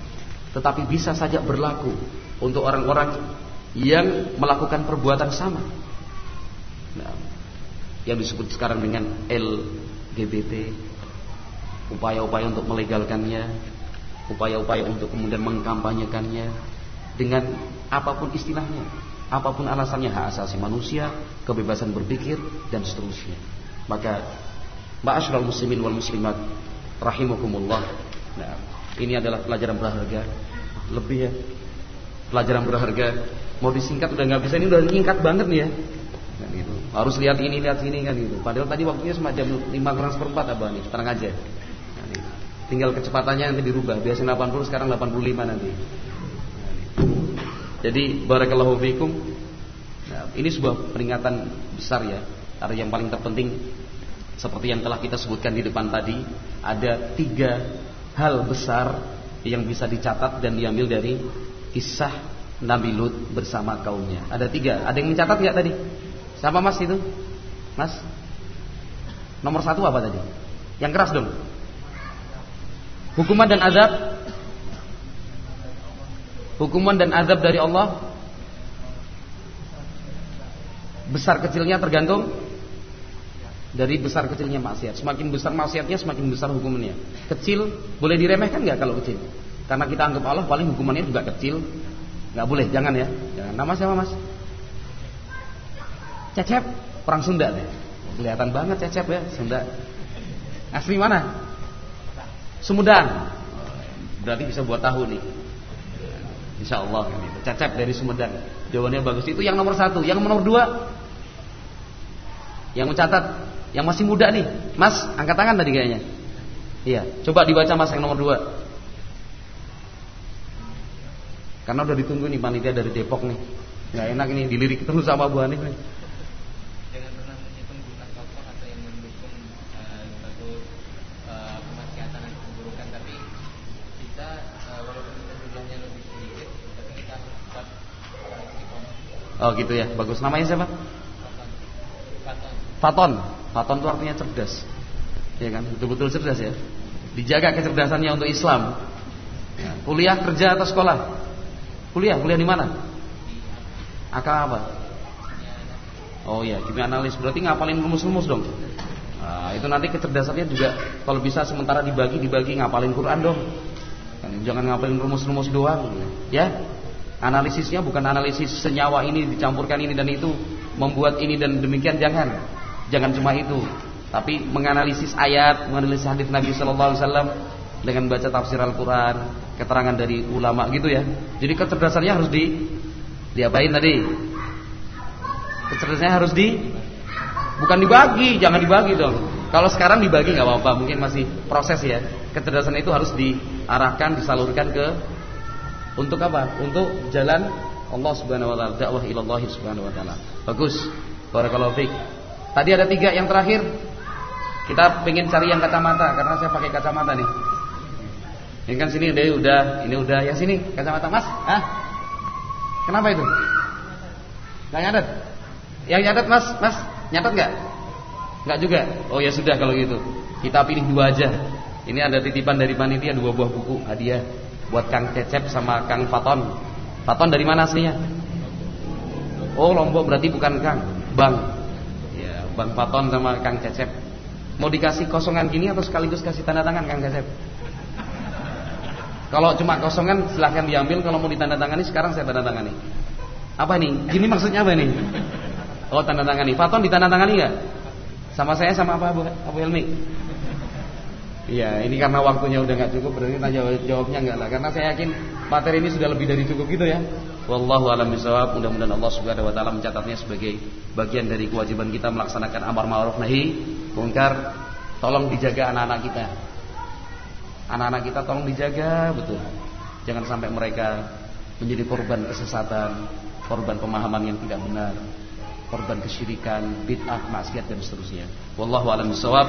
tetapi bisa saja berlaku untuk orang-orang yang melakukan perbuatan sama. Nah, yang disebut sekarang dengan LGBT, upaya-upaya untuk melegalkannya, upaya-upaya untuk kemudian mengkampanyekannya dengan apa pun istilahnya, apa pun alasannya hak asasi manusia, kebebasan berpikir dan seterusnya. Maka ma'asyiral muslimin wal muslimat rahimakumullah. Nah, ini adalah pelajaran berharga. Lebih ya. Pelajaran berharga mau disingkat udah nggak bisa ini udah nyingkat banget nih ya. Harus lihat ini lihat sini kan gitu padahal tadi waktunya cuma jam 5 kurang seperempat apa nih tenang aja gitu. tinggal kecepatannya nanti dirubah biasanya 80 sekarang 85 nanti jadi barakallahu fikum nah, ini sebuah peringatan besar ya karena yang paling terpenting seperti yang telah kita sebutkan di depan tadi ada tiga hal besar yang bisa dicatat dan diambil dari kisah Nabi Lut bersama kaumnya. Ada tiga. Ada yang mencatat nggak tadi? Siapa mas itu? Mas? Nomor satu apa tadi? Yang keras dong. Hukuman dan azab. Hukuman dan azab dari Allah. Besar kecilnya tergantung dari besar kecilnya maksiat. Semakin besar maksiatnya, semakin besar hukumannya. Kecil boleh diremehkan nggak kalau kecil? Karena kita anggap Allah paling hukumannya juga kecil, Nggak boleh, jangan ya. Jangan. Nama siapa mas? Cecep, orang Sunda deh. Kelihatan banget Cecep ya, Sunda. Asli mana? Sumedang. Berarti bisa buat tahu nih. Insya Allah. Cecep dari Sumedang. Jawabannya bagus. Itu yang nomor satu. Yang nomor dua, yang mencatat, yang masih muda nih, Mas, angkat tangan tadi kayaknya. Iya, coba dibaca Mas yang nomor dua. Karena udah ditunggu nih panitia dari Depok nih. Nggak enak ini dilirik terus sama Bu Hanif nih. Jangan pernah menyimpan bukan tokoh atau yang mendukung uh, suatu uh, kemaksiatan atau keburukan, tapi kita uh, walaupun kita jumlahnya lebih sedikit, tapi kita harus tetap Oh gitu ya, bagus. Namanya siapa? Faton. Faton. Itu artinya cerdas. Ya kan, betul-betul cerdas ya. Dijaga kecerdasannya untuk Islam. Ya. Kuliah, kerja atau sekolah? Kuliah, kuliah di mana? Akal apa? Oh iya, kimia analis. Berarti ngapalin rumus-rumus dong. Nah, itu nanti kecerdasannya juga kalau bisa sementara dibagi dibagi ngapalin Quran dong. Kan, jangan ngapalin rumus-rumus doang, ya. Analisisnya bukan analisis senyawa ini dicampurkan ini dan itu, membuat ini dan demikian jangan. Jangan cuma itu, tapi menganalisis ayat, menganalisis hadis Nabi sallallahu alaihi wasallam dengan baca tafsir Al-Quran, keterangan dari ulama gitu ya. Jadi kecerdasannya harus di diapain tadi? Kecerdasannya harus di Bukan dibagi, jangan dibagi dong. Kalau sekarang dibagi nggak apa-apa, mungkin masih proses ya. Kecerdasan itu harus diarahkan, disalurkan ke untuk apa? Untuk jalan Allah Subhanahu wa taala, dakwah ilallah Subhanahu wa taala. Bagus. Barakallahu fiik. Tadi ada tiga yang terakhir. Kita pengen cari yang kacamata karena saya pakai kacamata nih. Ini kan sini udah udah, ini udah yang sini kacamata Mas. Ah. Kenapa itu? Gak nyatet. Yang nyatet Mas, Mas, nyatet nggak? Nggak juga. Oh ya sudah kalau gitu. Kita pilih dua aja. Ini ada titipan dari panitia dua buah buku hadiah buat Kang Cecep sama Kang Faton. Faton dari mana aslinya? Oh Lombok berarti bukan Kang, Bang. Ya, Bang Faton sama Kang Cecep. Mau dikasih kosongan gini atau sekaligus kasih tanda tangan Kang Cecep? Kalau cuma kosongan silahkan diambil. Kalau mau ditandatangani sekarang saya tanda tangani. Apa ini? Gini maksudnya apa ini? Oh tanda tangani. Faton ditandatangani nggak? Sama saya sama apa Abu, Abu Helmi? Iya, ini karena waktunya udah nggak cukup berarti tanya jawabnya enggak lah. Karena saya yakin materi ini sudah lebih dari cukup gitu ya. Wallahu a'lam bishawab. Mudah-mudahan Allah Subhanahu wa taala mencatatnya sebagai bagian dari kewajiban kita melaksanakan amar ma'ruf nahi munkar. Tolong dijaga anak-anak kita. Anak-anak kita tolong dijaga betul. Jangan sampai mereka menjadi korban kesesatan, korban pemahaman yang tidak benar, korban kesyirikan, bid'ah, maksiat dan seterusnya. Wallahu a'lam bishawab.